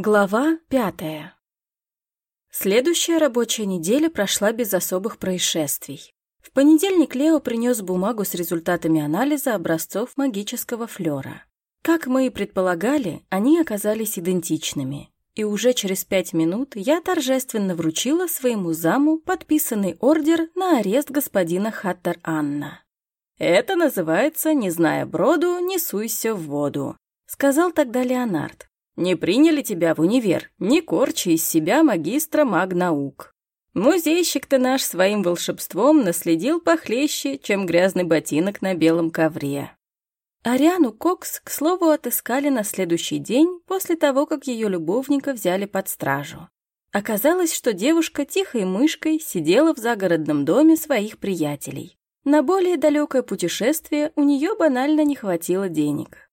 Глава пятая. Следующая рабочая неделя прошла без особых происшествий. В понедельник Лео принес бумагу с результатами анализа образцов магического флера. Как мы и предполагали, они оказались идентичными. И уже через пять минут я торжественно вручила своему заму подписанный ордер на арест господина Хаттер Анна. «Это называется, не зная броду, не суйся в воду», — сказал тогда Леонард. Не приняли тебя в универ, не корчи из себя магистра маг-наук. Музейщик-то наш своим волшебством наследил похлеще, чем грязный ботинок на белом ковре. Ариану Кокс, к слову, отыскали на следующий день после того, как ее любовника взяли под стражу. Оказалось, что девушка тихой мышкой сидела в загородном доме своих приятелей. На более далекое путешествие у нее банально не хватило денег.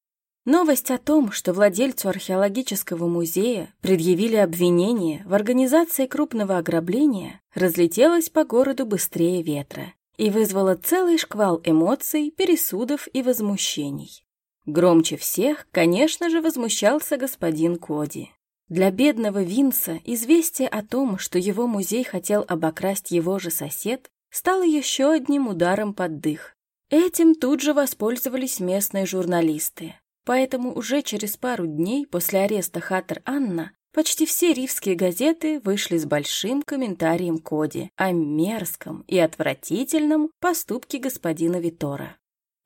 Новость о том, что владельцу археологического музея предъявили обвинение в организации крупного ограбления, разлетелась по городу быстрее ветра и вызвала целый шквал эмоций, пересудов и возмущений. Громче всех, конечно же, возмущался господин Коди. Для бедного Винса известие о том, что его музей хотел обокрасть его же сосед, стало еще одним ударом под дых. Этим тут же воспользовались местные журналисты. Поэтому уже через пару дней после ареста Хаттер Анна почти все ривские газеты вышли с большим комментарием Коди о мерзком и отвратительном поступке господина Витора.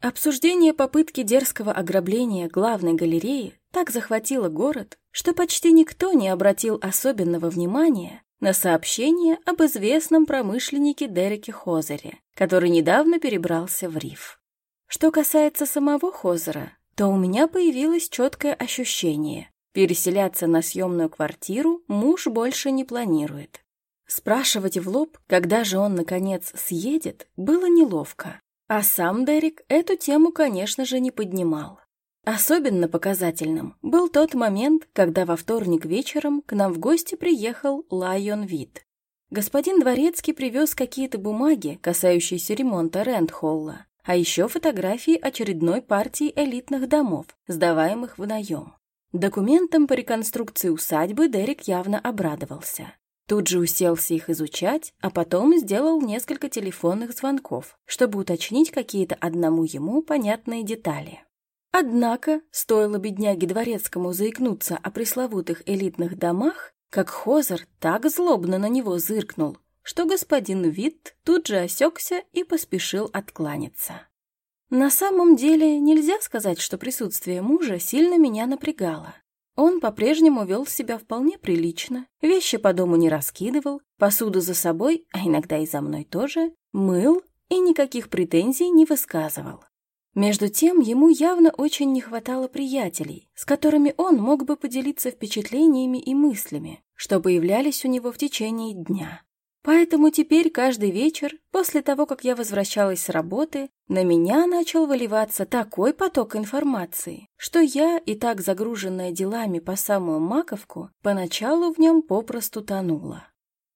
Обсуждение попытки дерзкого ограбления главной галереи так захватило город, что почти никто не обратил особенного внимания на сообщение об известном промышленнике Дереке Хозере, который недавно перебрался в Риф. Что касается самого Хозера, то у меня появилось четкое ощущение. Переселяться на съемную квартиру муж больше не планирует. Спрашивать в лоб, когда же он, наконец, съедет, было неловко. А сам Дерек эту тему, конечно же, не поднимал. Особенно показательным был тот момент, когда во вторник вечером к нам в гости приехал Лайон Вит. Господин Дворецкий привез какие-то бумаги, касающиеся ремонта Рэндхолла а еще фотографии очередной партии элитных домов, сдаваемых в наем. Документам по реконструкции усадьбы Дерек явно обрадовался. Тут же уселся их изучать, а потом сделал несколько телефонных звонков, чтобы уточнить какие-то одному ему понятные детали. Однако, стоило бедняге Дворецкому заикнуться о пресловутых элитных домах, как Хозер так злобно на него зыркнул, что господин Витт тут же осекся и поспешил откланяться. На самом деле нельзя сказать, что присутствие мужа сильно меня напрягало. Он по-прежнему вел себя вполне прилично, вещи по дому не раскидывал, посуду за собой, а иногда и за мной тоже, мыл и никаких претензий не высказывал. Между тем, ему явно очень не хватало приятелей, с которыми он мог бы поделиться впечатлениями и мыслями, что появлялись у него в течение дня. Поэтому теперь каждый вечер, после того, как я возвращалась с работы, на меня начал выливаться такой поток информации, что я, и так загруженная делами по самую маковку, поначалу в нем попросту тонула.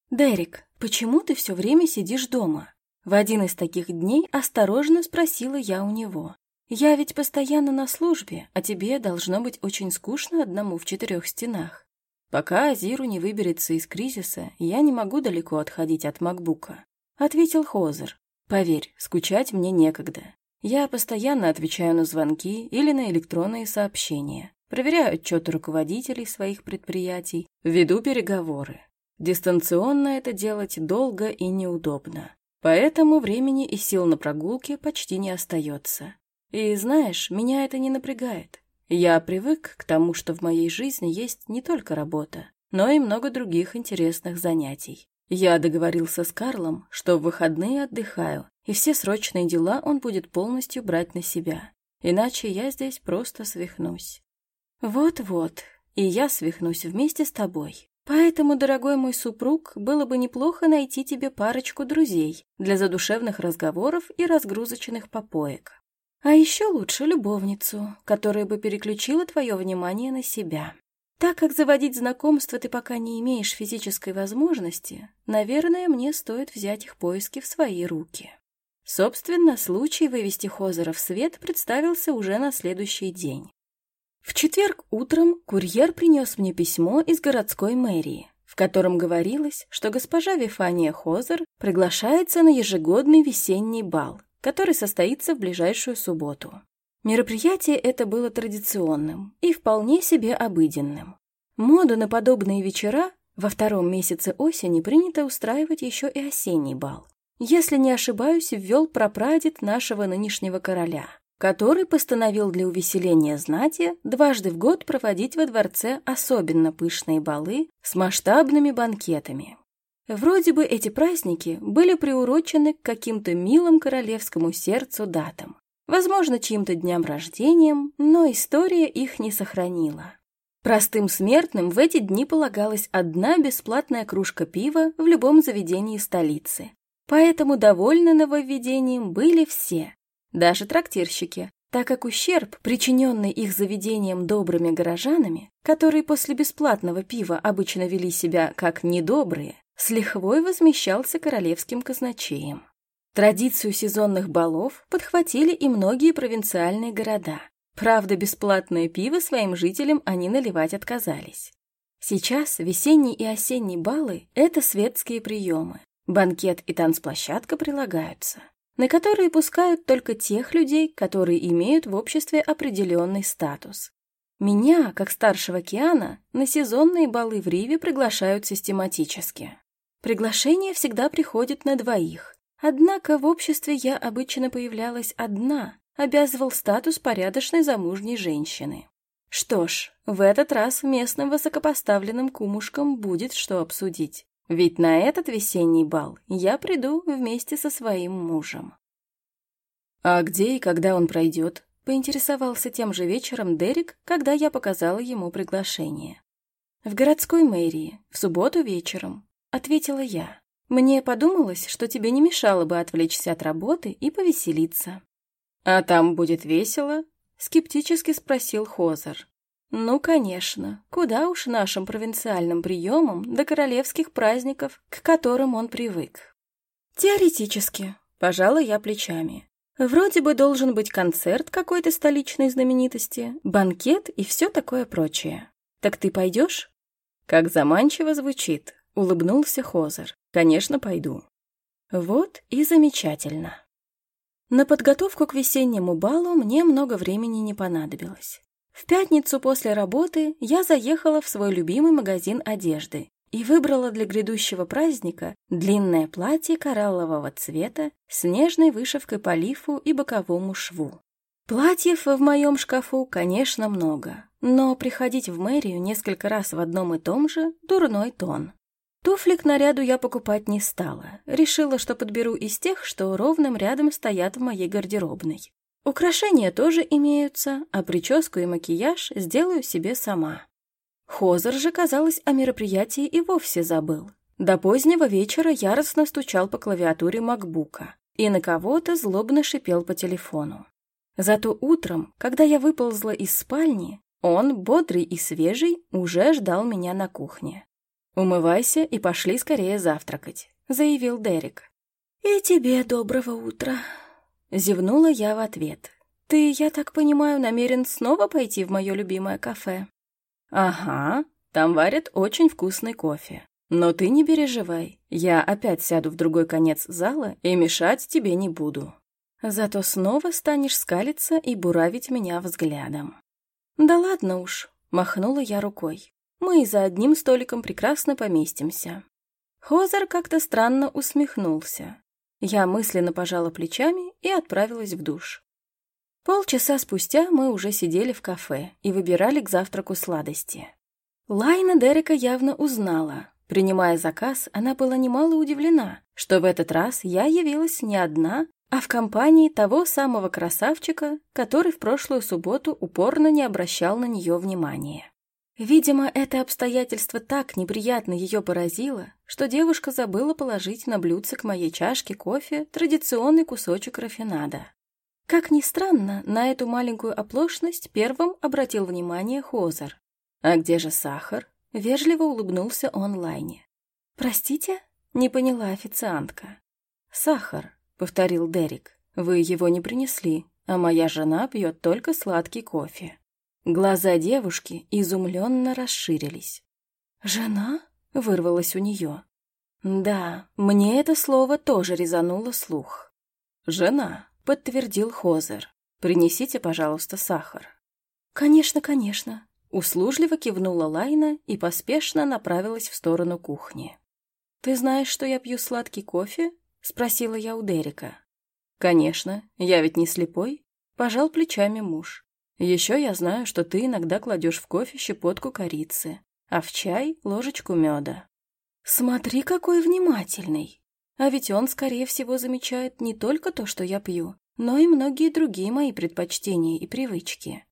«Дерек, почему ты все время сидишь дома?» В один из таких дней осторожно спросила я у него. «Я ведь постоянно на службе, а тебе должно быть очень скучно одному в четырех стенах». «Пока Азиру не выберется из кризиса, я не могу далеко отходить от макбука», — ответил Хозер. «Поверь, скучать мне некогда. Я постоянно отвечаю на звонки или на электронные сообщения, проверяю отчеты руководителей своих предприятий, веду переговоры. Дистанционно это делать долго и неудобно. Поэтому времени и сил на прогулки почти не остается. И знаешь, меня это не напрягает. Я привык к тому, что в моей жизни есть не только работа, но и много других интересных занятий. Я договорился с Карлом, что в выходные отдыхаю, и все срочные дела он будет полностью брать на себя. Иначе я здесь просто свихнусь. Вот-вот, и я свихнусь вместе с тобой. Поэтому, дорогой мой супруг, было бы неплохо найти тебе парочку друзей для задушевных разговоров и разгрузочных попоек. А еще лучше любовницу, которая бы переключила твое внимание на себя. Так как заводить знакомства ты пока не имеешь физической возможности, наверное, мне стоит взять их поиски в свои руки. Собственно, случай вывести Хозера в свет представился уже на следующий день. В четверг утром курьер принес мне письмо из городской мэрии, в котором говорилось, что госпожа Вифания Хозер приглашается на ежегодный весенний бал, который состоится в ближайшую субботу. Мероприятие это было традиционным и вполне себе обыденным. Моду на подобные вечера во втором месяце осени принято устраивать еще и осенний бал. Если не ошибаюсь, ввел прапрадед нашего нынешнего короля – который постановил для увеселения знати дважды в год проводить во дворце особенно пышные балы с масштабными банкетами. Вроде бы эти праздники были приурочены к каким-то милым королевскому сердцу датам, возможно, чьим-то дням рождением, но история их не сохранила. Простым смертным в эти дни полагалась одна бесплатная кружка пива в любом заведении столицы. Поэтому довольны нововведением были все, даже трактирщики, так как ущерб, причиненный их заведением добрыми горожанами, которые после бесплатного пива обычно вели себя как недобрые, с лихвой возмещался королевским казначеем. Традицию сезонных балов подхватили и многие провинциальные города. Правда, бесплатное пиво своим жителям они наливать отказались. Сейчас весенний и осенний балы – это светские приемы. Банкет и танцплощадка прилагаются на которые пускают только тех людей, которые имеют в обществе определенный статус. Меня, как старшего Киана, на сезонные балы в Риве приглашают систематически. Приглашение всегда приходит на двоих. Однако в обществе я обычно появлялась одна, обязывал статус порядочной замужней женщины. Что ж, в этот раз местным высокопоставленным кумушкам будет что обсудить. Ведь на этот весенний бал я приду вместе со своим мужем. А где и когда он пройдет? Поинтересовался тем же вечером Дерек, когда я показала ему приглашение. «В городской мэрии, в субботу вечером», — ответила я. «Мне подумалось, что тебе не мешало бы отвлечься от работы и повеселиться». «А там будет весело?» — скептически спросил Хозер. Ну, конечно, куда уж нашим провинциальным приемам до королевских праздников, к которым он привык. Теоретически, пожала я плечами. Вроде бы должен быть концерт какой-то столичной знаменитости, банкет и все такое прочее. Так ты пойдешь? Как заманчиво звучит, улыбнулся Хозер. Конечно, пойду. Вот и замечательно. На подготовку к весеннему балу мне много времени не понадобилось. В пятницу после работы я заехала в свой любимый магазин одежды и выбрала для грядущего праздника длинное платье кораллового цвета с нежной вышивкой по лифу и боковому шву. Платьев в моем шкафу, конечно, много, но приходить в мэрию несколько раз в одном и том же – дурной тон. Туфли к наряду я покупать не стала, решила, что подберу из тех, что ровным рядом стоят в моей гардеробной. Украшения тоже имеются, а прическу и макияж сделаю себе сама. Хозер же, казалось, о мероприятии и вовсе забыл. До позднего вечера яростно стучал по клавиатуре макбука и на кого-то злобно шипел по телефону. Зато утром, когда я выползла из спальни, он, бодрый и свежий, уже ждал меня на кухне. «Умывайся и пошли скорее завтракать», — заявил Дерек. «И тебе доброго утра», Зевнула я в ответ. «Ты, я так понимаю, намерен снова пойти в мое любимое кафе?» «Ага, там варят очень вкусный кофе. Но ты не переживай, я опять сяду в другой конец зала и мешать тебе не буду. Зато снова станешь скалиться и буравить меня взглядом». «Да ладно уж», — махнула я рукой. «Мы и за одним столиком прекрасно поместимся». Хозер как-то странно усмехнулся. Я мысленно пожала плечами и отправилась в душ. Полчаса спустя мы уже сидели в кафе и выбирали к завтраку сладости. Лайна Дерека явно узнала. Принимая заказ, она была немало удивлена, что в этот раз я явилась не одна, а в компании того самого красавчика, который в прошлую субботу упорно не обращал на нее внимания. Видимо, это обстоятельство так неприятно ее поразило, что девушка забыла положить на блюдце к моей чашке кофе традиционный кусочек рафинада. Как ни странно, на эту маленькую оплошность первым обратил внимание Хозер. «А где же сахар?» — вежливо улыбнулся он Лайне. «Простите?» — не поняла официантка. «Сахар», — повторил Дерек. «Вы его не принесли, а моя жена пьет только сладкий кофе». Глаза девушки изумленно расширились. «Жена?» — вырвалось у нее. Да, мне это слово тоже резануло слух. «Жена», — подтвердил Хозер. «Принесите, пожалуйста, сахар». «Конечно, конечно», — услужливо кивнула Лайна и поспешно направилась в сторону кухни. «Ты знаешь, что я пью сладкий кофе?» — спросила я у Дерека. «Конечно, я ведь не слепой», — пожал плечами муж. «Еще я знаю, что ты иногда кладешь в кофе щепотку корицы, а в чай — ложечку меда». «Смотри, какой внимательный! А ведь он, скорее всего, замечает не только то, что я пью, но и многие другие мои предпочтения и привычки».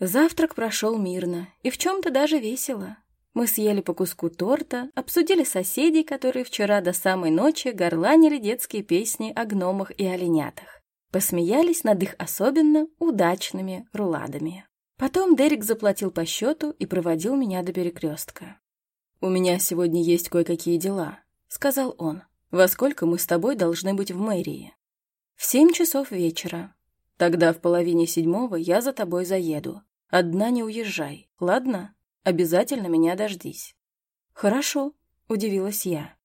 Завтрак прошел мирно и в чем-то даже весело. Мы съели по куску торта, обсудили соседей, которые вчера до самой ночи горланили детские песни о гномах и оленятах. Посмеялись над их особенно удачными руладами. Потом Дерек заплатил по счету и проводил меня до перекрестка. «У меня сегодня есть кое-какие дела», — сказал он. «Во сколько мы с тобой должны быть в мэрии?» «В семь часов вечера». «Тогда в половине седьмого я за тобой заеду. Одна не уезжай, ладно?» Обязательно меня дождись». «Хорошо», — удивилась я.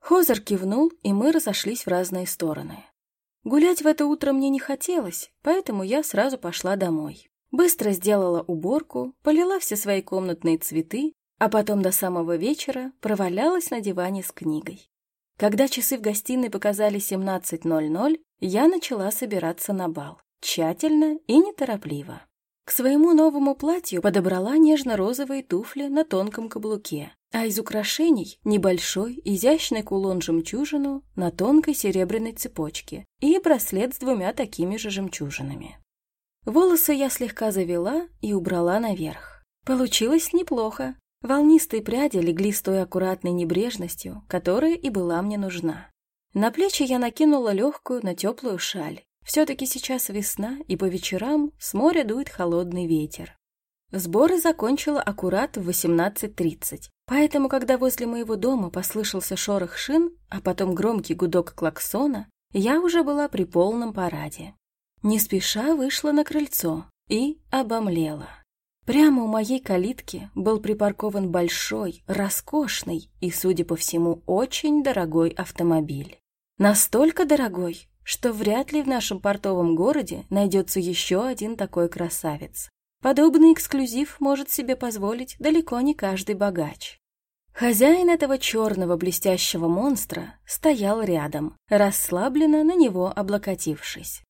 Хозер кивнул, и мы разошлись в разные стороны. Гулять в это утро мне не хотелось, поэтому я сразу пошла домой. Быстро сделала уборку, полила все свои комнатные цветы, а потом до самого вечера провалялась на диване с книгой. Когда часы в гостиной показали 17.00, я начала собираться на бал, тщательно и неторопливо. К своему новому платью подобрала нежно-розовые туфли на тонком каблуке, а из украшений небольшой, изящный кулон-жемчужину на тонкой серебряной цепочке и браслет с двумя такими же жемчужинами. Волосы я слегка завела и убрала наверх. Получилось неплохо. Волнистые пряди легли с той аккуратной небрежностью, которая и была мне нужна. На плечи я накинула легкую, но теплую шаль все-таки сейчас весна, и по вечерам с моря дует холодный ветер. Сборы закончила аккурат в 18.30, поэтому, когда возле моего дома послышался шорох шин, а потом громкий гудок клаксона, я уже была при полном параде. Не спеша вышла на крыльцо и обомлела. Прямо у моей калитки был припаркован большой, роскошный и, судя по всему, очень дорогой автомобиль. Настолько дорогой, что вряд ли в нашем портовом городе найдется еще один такой красавец. Подобный эксклюзив может себе позволить далеко не каждый богач. Хозяин этого черного блестящего монстра стоял рядом, расслабленно на него облокотившись.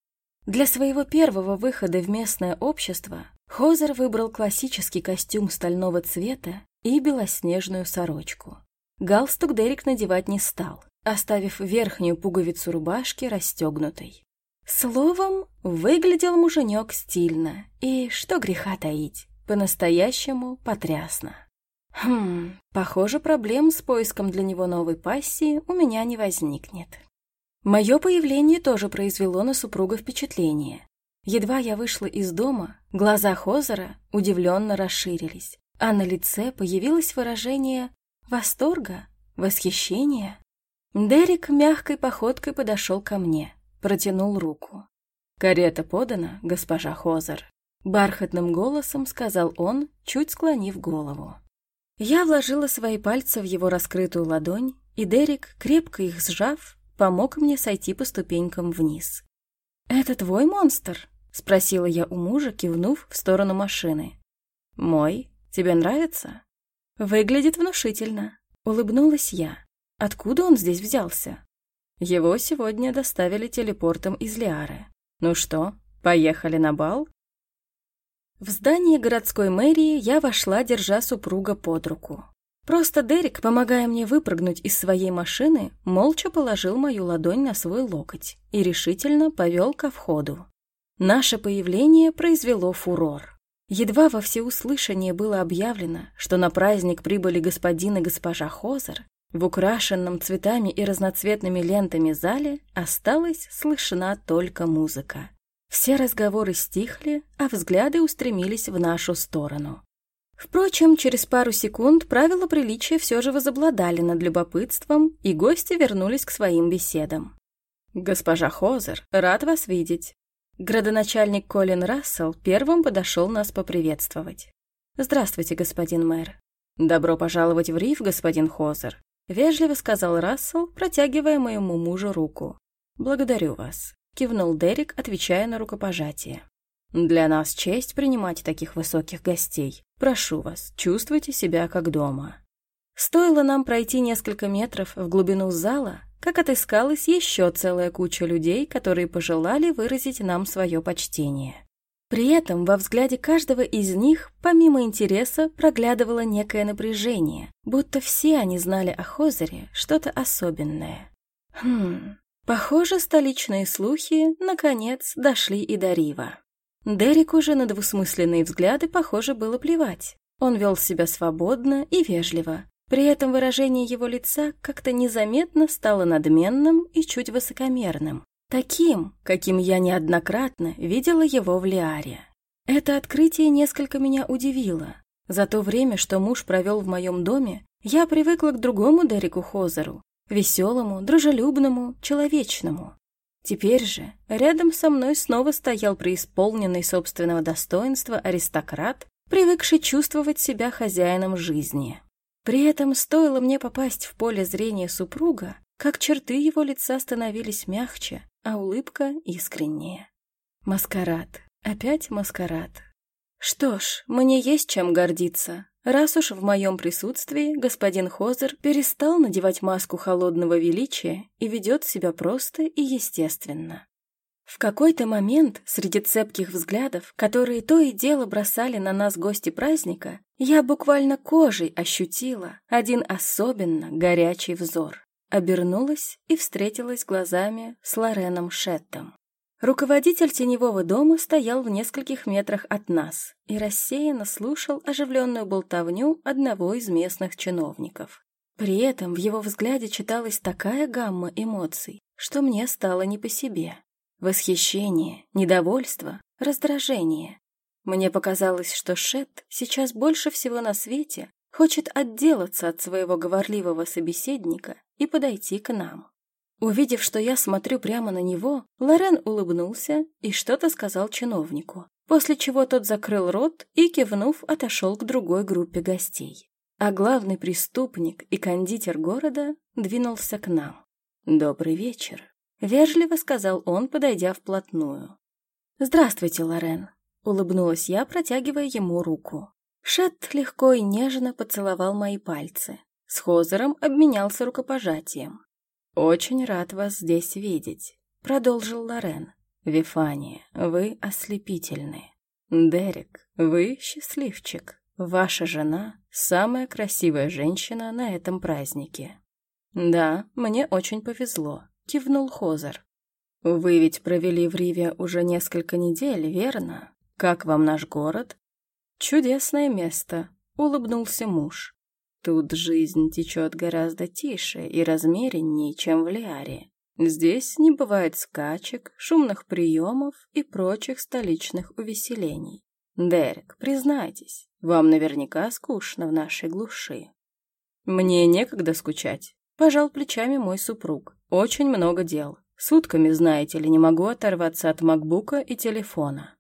Для своего первого выхода в местное общество Хозер выбрал классический костюм стального цвета и белоснежную сорочку. Галстук Дерек надевать не стал, оставив верхнюю пуговицу рубашки расстегнутой. Словом, выглядел муженек стильно, и, что греха таить, по-настоящему потрясно. Хм, похоже, проблем с поиском для него новой пассии у меня не возникнет. Мое появление тоже произвело на супруга впечатление. Едва я вышла из дома, глаза Хозера удивленно расширились, а на лице появилось выражение восторга, восхищения. Дерек мягкой походкой подошел ко мне, протянул руку. «Карета подана, госпожа Хозер», — бархатным голосом сказал он, чуть склонив голову. Я вложила свои пальцы в его раскрытую ладонь, и Дерек, крепко их сжав, помог мне сойти по ступенькам вниз. «Это твой монстр?» — спросила я у мужа, кивнув в сторону машины. «Мой? Тебе нравится?» «Выглядит внушительно», — улыбнулась я. Откуда он здесь взялся? Его сегодня доставили телепортом из Лиары. Ну что, поехали на бал? В здание городской мэрии я вошла, держа супруга под руку. Просто Дерек, помогая мне выпрыгнуть из своей машины, молча положил мою ладонь на свой локоть и решительно повел ко входу. Наше появление произвело фурор. Едва во всеуслышание было объявлено, что на праздник прибыли господин и госпожа Хозер, в украшенном цветами и разноцветными лентами зале осталась слышна только музыка. Все разговоры стихли, а взгляды устремились в нашу сторону. Впрочем, через пару секунд правила приличия все же возобладали над любопытством, и гости вернулись к своим беседам. «Госпожа Хозер, рад вас видеть». Градоначальник Колин Рассел первым подошел нас поприветствовать. «Здравствуйте, господин мэр». «Добро пожаловать в риф, господин Хозер», — вежливо сказал Рассел, протягивая моему мужу руку. «Благодарю вас», — кивнул Дерек, отвечая на рукопожатие. «Для нас честь принимать таких высоких гостей. Прошу вас, чувствуйте себя как дома». Стоило нам пройти несколько метров в глубину зала, как отыскалась еще целая куча людей, которые пожелали выразить нам свое почтение. При этом во взгляде каждого из них, помимо интереса, проглядывало некое напряжение, будто все они знали о Хозере что-то особенное. Хм, похоже, столичные слухи, наконец, дошли и до Рива. Дерек уже на двусмысленные взгляды, похоже, было плевать. Он вел себя свободно и вежливо, при этом выражение его лица как-то незаметно стало надменным и чуть высокомерным. Таким, каким я неоднократно видела его в Лиаре. Это открытие несколько меня удивило. За то время, что муж провел в моем доме, я привыкла к другому Дереку Хозеру, веселому, дружелюбному, человечному. Теперь же рядом со мной снова стоял преисполненный собственного достоинства аристократ, привыкший чувствовать себя хозяином жизни. При этом стоило мне попасть в поле зрения супруга, как черты его лица становились мягче, а улыбка искреннее. Маскарад. Опять маскарад. Что ж, мне есть чем гордиться, раз уж в моем присутствии господин Хозер перестал надевать маску холодного величия и ведет себя просто и естественно. В какой-то момент, среди цепких взглядов, которые то и дело бросали на нас гости праздника, я буквально кожей ощутила один особенно горячий взор. Обернулась и встретилась глазами с Лореном Шеттом. Руководитель теневого дома стоял в нескольких метрах от нас и рассеянно слушал оживленную болтовню одного из местных чиновников. При этом в его взгляде читалась такая гамма эмоций, что мне стало не по себе. Восхищение, недовольство, раздражение. Мне показалось, что Шет сейчас больше всего на свете хочет отделаться от своего говорливого собеседника и подойти к нам. Увидев, что я смотрю прямо на него, Лорен улыбнулся и что-то сказал чиновнику, после чего тот закрыл рот и, кивнув, отошел к другой группе гостей. А главный преступник и кондитер города двинулся к нам. «Добрый вечер», Вежливо сказал он, подойдя вплотную. «Здравствуйте, Лорен», — улыбнулась я, протягивая ему руку. Шет легко и нежно поцеловал мои пальцы. С Хозером обменялся рукопожатием. «Очень рад вас здесь видеть», — продолжил Лорен. «Вифания, вы ослепительны. Дерек, вы счастливчик. Ваша жена — самая красивая женщина на этом празднике. Да, мне очень повезло. — кивнул Хозер. «Вы ведь провели в Риве уже несколько недель, верно? Как вам наш город?» «Чудесное место», — улыбнулся муж. «Тут жизнь течет гораздо тише и размереннее, чем в Лиаре. Здесь не бывает скачек, шумных приемов и прочих столичных увеселений. Дерек, признайтесь, вам наверняка скучно в нашей глуши». «Мне некогда скучать», — пожал плечами мой супруг. Очень много дел. Сутками, знаете ли, не могу оторваться от макбука и телефона.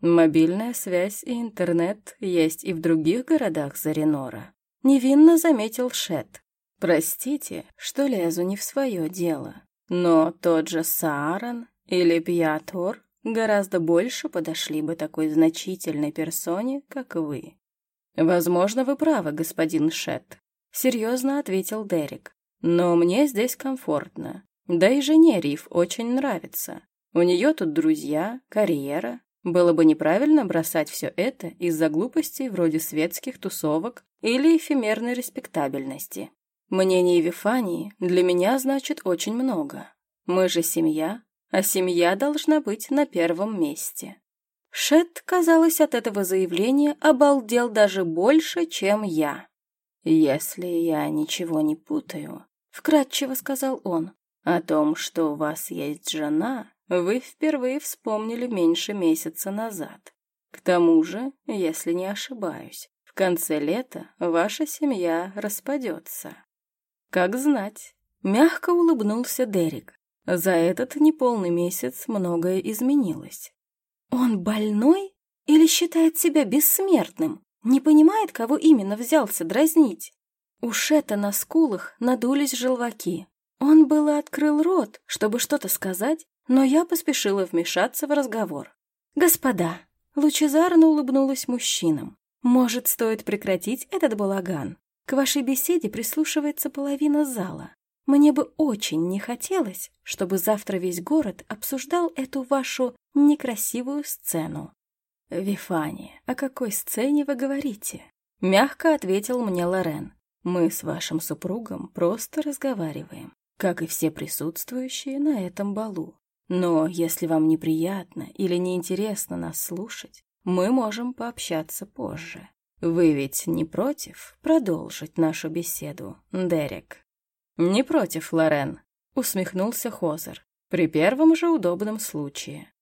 Мобильная связь и интернет есть и в других городах Заринора. Невинно заметил Шет. Простите, что лезу не в свое дело. Но тот же Сааран или Пьятор гораздо больше подошли бы такой значительной персоне, как вы. Возможно, вы правы, господин Шет. Серьезно ответил Дерек. Но мне здесь комфортно. Да и жене Риф очень нравится. У нее тут друзья, карьера. Было бы неправильно бросать все это из-за глупостей вроде светских тусовок или эфемерной респектабельности. Мнение Вифании для меня значит очень много. Мы же семья, а семья должна быть на первом месте. Шет, казалось, от этого заявления обалдел даже больше, чем я. Если я ничего не путаю, вкратчиво сказал он. О том, что у вас есть жена, вы впервые вспомнили меньше месяца назад. К тому же, если не ошибаюсь, в конце лета ваша семья распадется. Как знать, мягко улыбнулся Дерек. За этот неполный месяц многое изменилось. Он больной или считает себя бессмертным? Не понимает, кого именно взялся дразнить? У Шета на скулах надулись желваки. Он было открыл рот, чтобы что-то сказать, но я поспешила вмешаться в разговор. «Господа!» — лучезарно улыбнулась мужчинам. «Может, стоит прекратить этот балаган? К вашей беседе прислушивается половина зала. Мне бы очень не хотелось, чтобы завтра весь город обсуждал эту вашу некрасивую сцену. «Вифания, о какой сцене вы говорите?» Мягко ответил мне Лорен. «Мы с вашим супругом просто разговариваем, как и все присутствующие на этом балу. Но если вам неприятно или неинтересно нас слушать, мы можем пообщаться позже. Вы ведь не против продолжить нашу беседу, Дерек?» «Не против, Лорен», — усмехнулся Хозер. «При первом же удобном случае».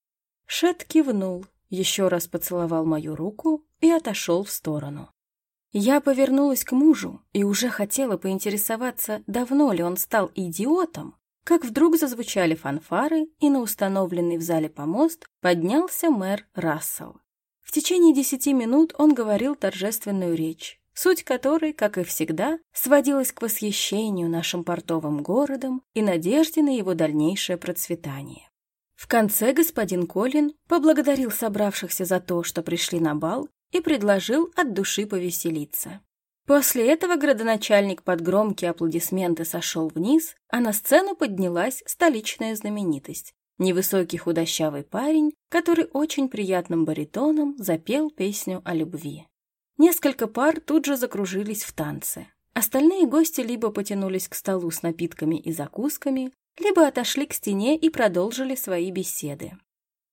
Шет кивнул, еще раз поцеловал мою руку и отошел в сторону. Я повернулась к мужу и уже хотела поинтересоваться, давно ли он стал идиотом, как вдруг зазвучали фанфары, и на установленный в зале помост поднялся мэр Рассел. В течение десяти минут он говорил торжественную речь, суть которой, как и всегда, сводилась к восхищению нашим портовым городом и надежде на его дальнейшее процветание. В конце господин Колин поблагодарил собравшихся за то, что пришли на бал, и предложил от души повеселиться. После этого градоначальник под громкие аплодисменты сошел вниз, а на сцену поднялась столичная знаменитость. Невысокий худощавый парень, который очень приятным баритоном запел песню о любви. Несколько пар тут же закружились в танце. Остальные гости либо потянулись к столу с напитками и закусками, либо отошли к стене и продолжили свои беседы.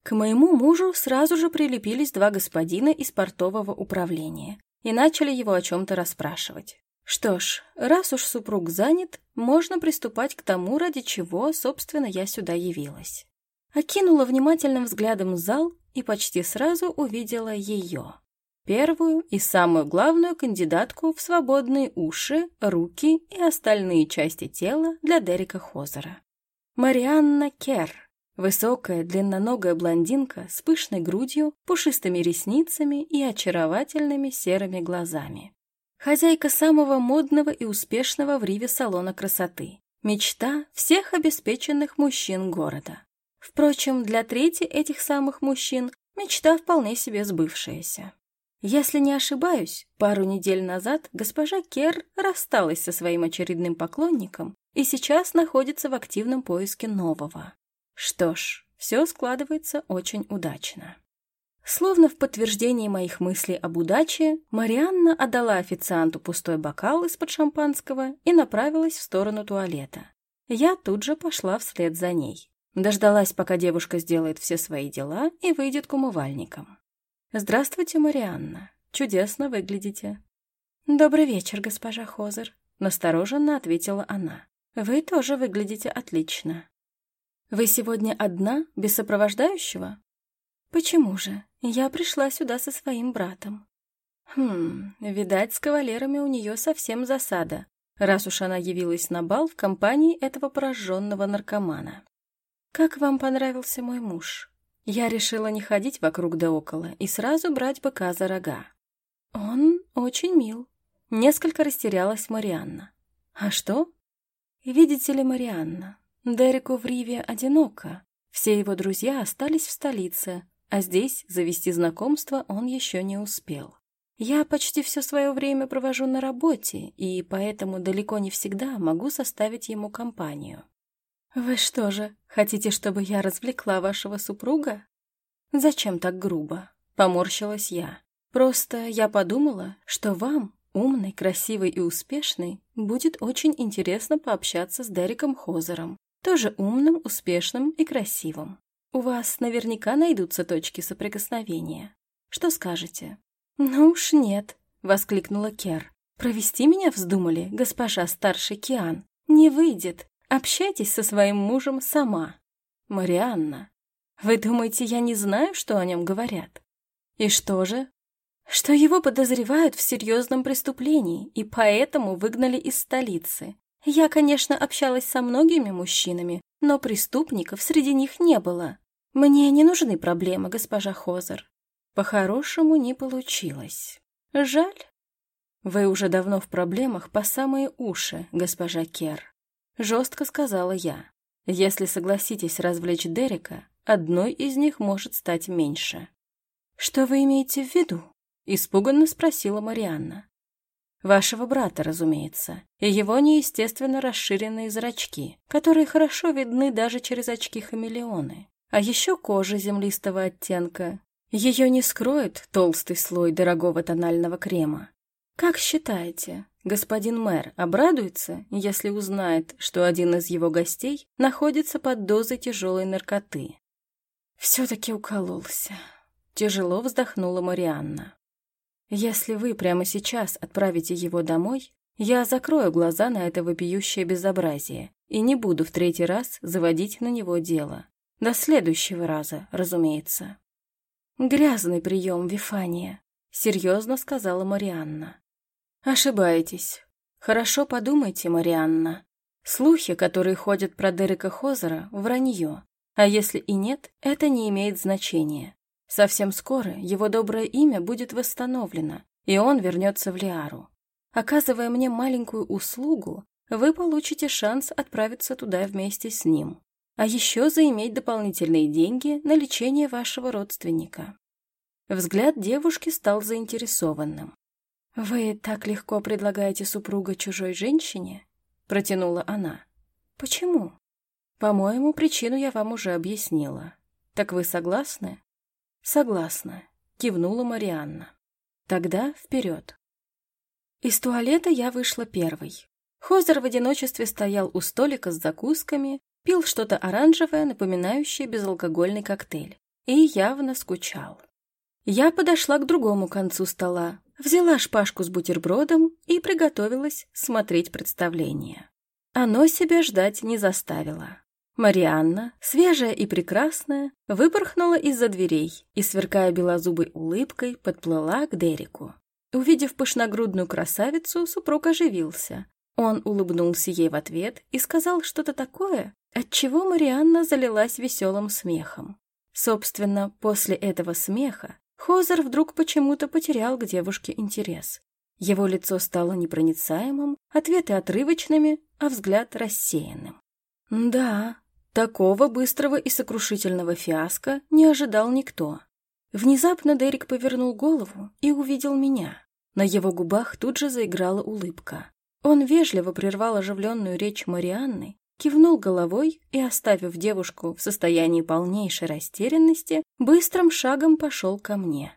К моему мужу сразу же прилепились два господина из портового управления и начали его о чем-то расспрашивать. Что ж, раз уж супруг занят, можно приступать к тому, ради чего, собственно, я сюда явилась. Окинула внимательным взглядом зал и почти сразу увидела ее. Первую и самую главную кандидатку в свободные уши, руки и остальные части тела для Дерека Хозера. Марианна Керр. Высокая, длинноногая блондинка с пышной грудью, пушистыми ресницами и очаровательными серыми глазами. Хозяйка самого модного и успешного в Риве салона красоты. Мечта всех обеспеченных мужчин города. Впрочем, для трети этих самых мужчин мечта вполне себе сбывшаяся. Если не ошибаюсь, пару недель назад госпожа Кер рассталась со своим очередным поклонником и сейчас находится в активном поиске нового. Что ж, все складывается очень удачно. Словно в подтверждении моих мыслей об удаче, Марианна отдала официанту пустой бокал из-под шампанского и направилась в сторону туалета. Я тут же пошла вслед за ней. Дождалась, пока девушка сделает все свои дела и выйдет к умывальникам. «Здравствуйте, Марианна. Чудесно выглядите». «Добрый вечер, госпожа Хозер», — настороженно ответила она. Вы тоже выглядите отлично. Вы сегодня одна, без сопровождающего? Почему же? Я пришла сюда со своим братом. Хм, видать, с кавалерами у нее совсем засада, раз уж она явилась на бал в компании этого пораженного наркомана. Как вам понравился мой муж? Я решила не ходить вокруг да около и сразу брать быка за рога. Он очень мил. Несколько растерялась Марианна. А что? Видите ли, Марианна, Дереку в Риве одиноко. Все его друзья остались в столице, а здесь завести знакомство он еще не успел. Я почти все свое время провожу на работе, и поэтому далеко не всегда могу составить ему компанию. Вы что же, хотите, чтобы я развлекла вашего супруга? Зачем так грубо? Поморщилась я. Просто я подумала, что вам Умный, красивый и успешный, будет очень интересно пообщаться с Дереком Хозером, тоже умным, успешным и красивым. У вас наверняка найдутся точки соприкосновения. Что скажете? Ну уж нет, воскликнула Кер. Провести меня вздумали, госпожа старший Киан. Не выйдет. Общайтесь со своим мужем сама. Марианна, вы думаете, я не знаю, что о нем говорят? И что же, что его подозревают в серьезном преступлении и поэтому выгнали из столицы. Я, конечно, общалась со многими мужчинами, но преступников среди них не было. Мне не нужны проблемы, госпожа Хозер. По-хорошему не получилось. Жаль. Вы уже давно в проблемах по самые уши, госпожа Кер. Жестко сказала я. Если согласитесь развлечь Дерека, одной из них может стать меньше. Что вы имеете в виду? Испуганно спросила Марианна. Вашего брата, разумеется, и его неестественно расширенные зрачки, которые хорошо видны даже через очки-хамелеоны. А еще кожа землистого оттенка. Ее не скроет толстый слой дорогого тонального крема. Как считаете, господин мэр обрадуется, если узнает, что один из его гостей находится под дозой тяжелой наркоты? Все-таки укололся. Тяжело вздохнула Марианна. Если вы прямо сейчас отправите его домой, я закрою глаза на это вопиющее безобразие и не буду в третий раз заводить на него дело. До следующего раза, разумеется. «Грязный прием, Вифания», — серьезно сказала Марианна. «Ошибаетесь. Хорошо подумайте, Марианна. Слухи, которые ходят про Дерека Хозера, вранье. А если и нет, это не имеет значения. Совсем скоро его доброе имя будет восстановлено, и он вернется в Лиару. Оказывая мне маленькую услугу, вы получите шанс отправиться туда вместе с ним, а еще заиметь дополнительные деньги на лечение вашего родственника. Взгляд девушки стал заинтересованным. «Вы так легко предлагаете супруга чужой женщине?» — протянула она. «Почему?» «По-моему, причину я вам уже объяснила. Так вы согласны?» «Согласна», — кивнула Марианна. «Тогда вперед». Из туалета я вышла первой. Хозер в одиночестве стоял у столика с закусками, пил что-то оранжевое, напоминающее безалкогольный коктейль, и явно скучал. Я подошла к другому концу стола, взяла шпажку с бутербродом и приготовилась смотреть представление. Оно себя ждать не заставило. Марианна, свежая и прекрасная, выпорхнула из-за дверей и, сверкая белозубой улыбкой, подплыла к Дереку. Увидев пышногрудную красавицу, супруг оживился. Он улыбнулся ей в ответ и сказал что-то такое, отчего Марианна залилась веселым смехом. Собственно, после этого смеха Хозер вдруг почему-то потерял к девушке интерес. Его лицо стало непроницаемым, ответы отрывочными, а взгляд рассеянным. «Да, Такого быстрого и сокрушительного фиаско не ожидал никто. Внезапно Дерек повернул голову и увидел меня. На его губах тут же заиграла улыбка. Он вежливо прервал оживленную речь Марианны, кивнул головой и, оставив девушку в состоянии полнейшей растерянности, быстрым шагом пошел ко мне.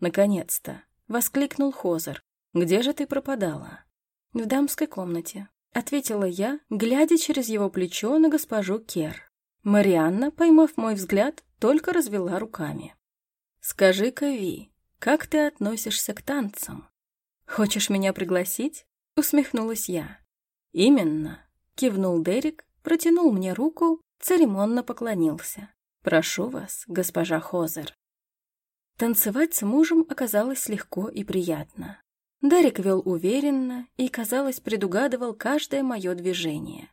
«Наконец-то!» — воскликнул Хозер. «Где же ты пропадала?» «В дамской комнате», — ответила я, глядя через его плечо на госпожу Кер. Марианна, поймав мой взгляд, только развела руками. «Скажи-ка, Ви, как ты относишься к танцам?» «Хочешь меня пригласить?» — усмехнулась я. «Именно», — кивнул Дерек, протянул мне руку, церемонно поклонился. «Прошу вас, госпожа Хозер». Танцевать с мужем оказалось легко и приятно. Дерек вел уверенно и, казалось, предугадывал каждое мое движение.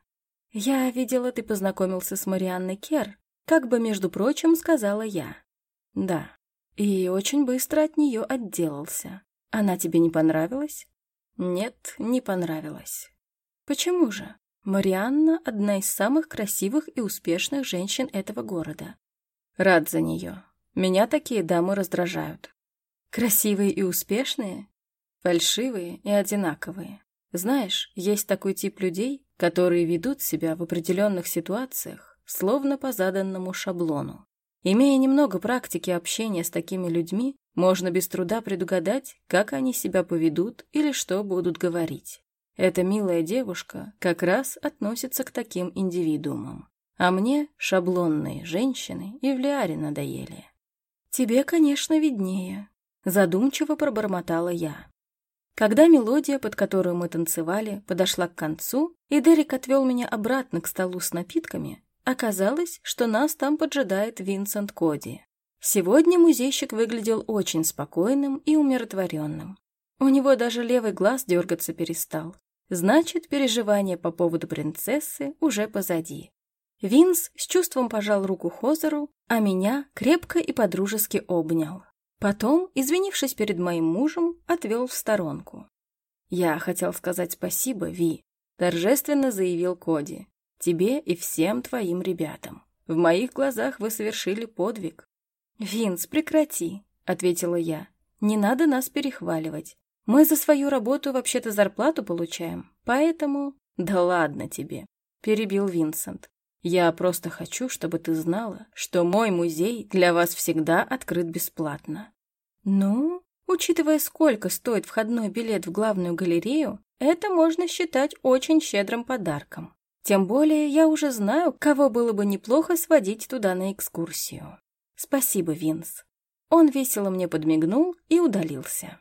«Я видела, ты познакомился с Марианной Кер», как бы, между прочим, сказала я. «Да». И очень быстро от нее отделался. «Она тебе не понравилась?» «Нет, не понравилась». «Почему же?» Марианна – одна из самых красивых и успешных женщин этого города. Рад за нее. Меня такие дамы раздражают. Красивые и успешные? Фальшивые и одинаковые. Знаешь, есть такой тип людей, которые ведут себя в определенных ситуациях, словно по заданному шаблону. Имея немного практики общения с такими людьми, можно без труда предугадать, как они себя поведут или что будут говорить. Эта милая девушка как раз относится к таким индивидуумам. А мне шаблонные женщины и в Лиаре надоели. «Тебе, конечно, виднее», — задумчиво пробормотала я. Когда мелодия, под которую мы танцевали, подошла к концу, и Дерек отвел меня обратно к столу с напитками, оказалось, что нас там поджидает Винсент Коди. Сегодня музейщик выглядел очень спокойным и умиротворенным. У него даже левый глаз дергаться перестал. Значит, переживания по поводу принцессы уже позади. Винс с чувством пожал руку Хозеру, а меня крепко и подружески обнял. Потом, извинившись перед моим мужем, отвел в сторонку. «Я хотел сказать спасибо, Ви», — торжественно заявил Коди. «Тебе и всем твоим ребятам. В моих глазах вы совершили подвиг». «Винс, прекрати», — ответила я. «Не надо нас перехваливать. Мы за свою работу вообще-то зарплату получаем, поэтому...» «Да ладно тебе», — перебил Винсент. «Я просто хочу, чтобы ты знала, что мой музей для вас всегда открыт бесплатно». «Ну, учитывая, сколько стоит входной билет в главную галерею, это можно считать очень щедрым подарком. Тем более я уже знаю, кого было бы неплохо сводить туда на экскурсию. Спасибо, Винс». Он весело мне подмигнул и удалился.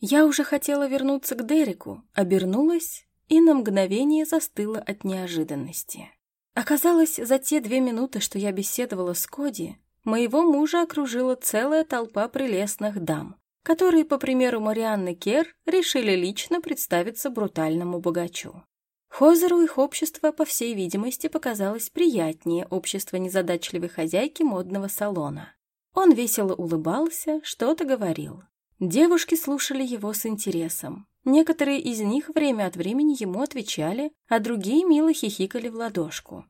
Я уже хотела вернуться к Дереку, обернулась и на мгновение застыла от неожиданности. Оказалось, за те две минуты, что я беседовала с Коди, моего мужа окружила целая толпа прелестных дам, которые, по примеру Марианны Кер, решили лично представиться брутальному богачу. Хозеру их общество, по всей видимости, показалось приятнее общества незадачливой хозяйки модного салона. Он весело улыбался, что-то говорил. Девушки слушали его с интересом. Некоторые из них время от времени ему отвечали, а другие мило хихикали в ладошку.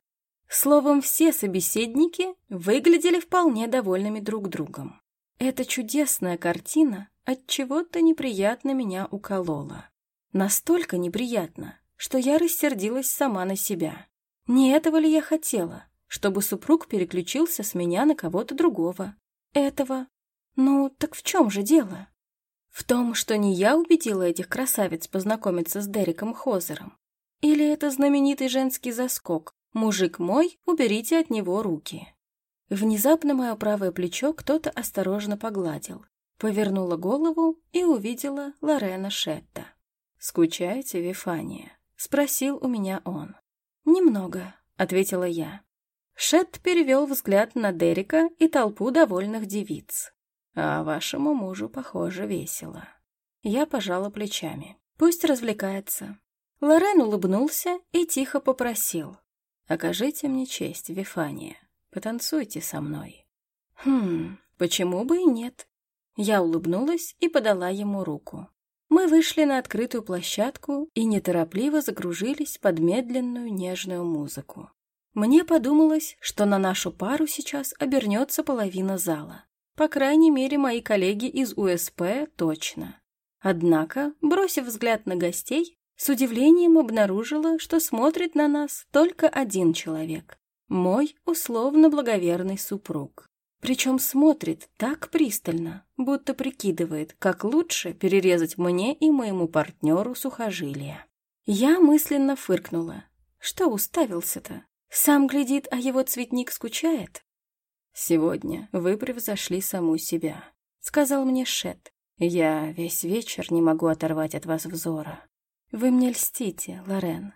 Словом, все собеседники выглядели вполне довольными друг другом. Эта чудесная картина от чего-то неприятно меня уколола. Настолько неприятно, что я рассердилась сама на себя. Не этого ли я хотела, чтобы супруг переключился с меня на кого-то другого? Этого. Ну, так в чем же дело? В том, что не я убедила этих красавиц познакомиться с Дереком Хозером. Или это знаменитый женский заскок «Мужик мой, уберите от него руки». Внезапно мое правое плечо кто-то осторожно погладил. Повернула голову и увидела Лорена Шетта. «Скучаете, Вифания?» — спросил у меня он. «Немного», — ответила я. Шетт перевел взгляд на Дерека и толпу довольных девиц. А вашему мужу, похоже, весело. Я пожала плечами. Пусть развлекается. Лорен улыбнулся и тихо попросил. «Окажите мне честь, Вифания. Потанцуйте со мной». «Хм, почему бы и нет?» Я улыбнулась и подала ему руку. Мы вышли на открытую площадку и неторопливо загружились под медленную нежную музыку. Мне подумалось, что на нашу пару сейчас обернется половина зала. По крайней мере, мои коллеги из УСП точно. Однако, бросив взгляд на гостей, с удивлением обнаружила, что смотрит на нас только один человек. Мой условно благоверный супруг. Причем смотрит так пристально, будто прикидывает, как лучше перерезать мне и моему партнеру сухожилия. Я мысленно фыркнула. Что уставился-то? Сам глядит, а его цветник скучает? «Сегодня вы превзошли саму себя», — сказал мне Шет. «Я весь вечер не могу оторвать от вас взора. Вы мне льстите, Лорен.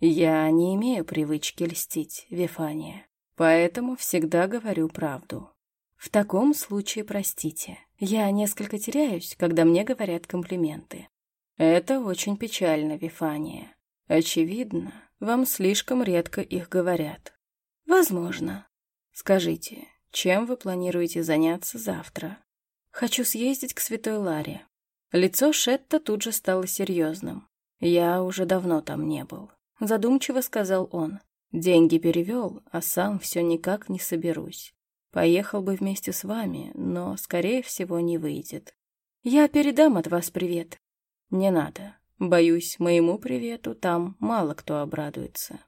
Я не имею привычки льстить, Вифания, поэтому всегда говорю правду. В таком случае простите, я несколько теряюсь, когда мне говорят комплименты. Это очень печально, Вифания. Очевидно, вам слишком редко их говорят. Возможно. Скажите, чем вы планируете заняться завтра? Хочу съездить к Святой Ларе. Лицо Шетта тут же стало серьезным. Я уже давно там не был. Задумчиво сказал он. Деньги перевел, а сам все никак не соберусь. Поехал бы вместе с вами, но, скорее всего, не выйдет. Я передам от вас привет. Не надо. Боюсь, моему привету там мало кто обрадуется.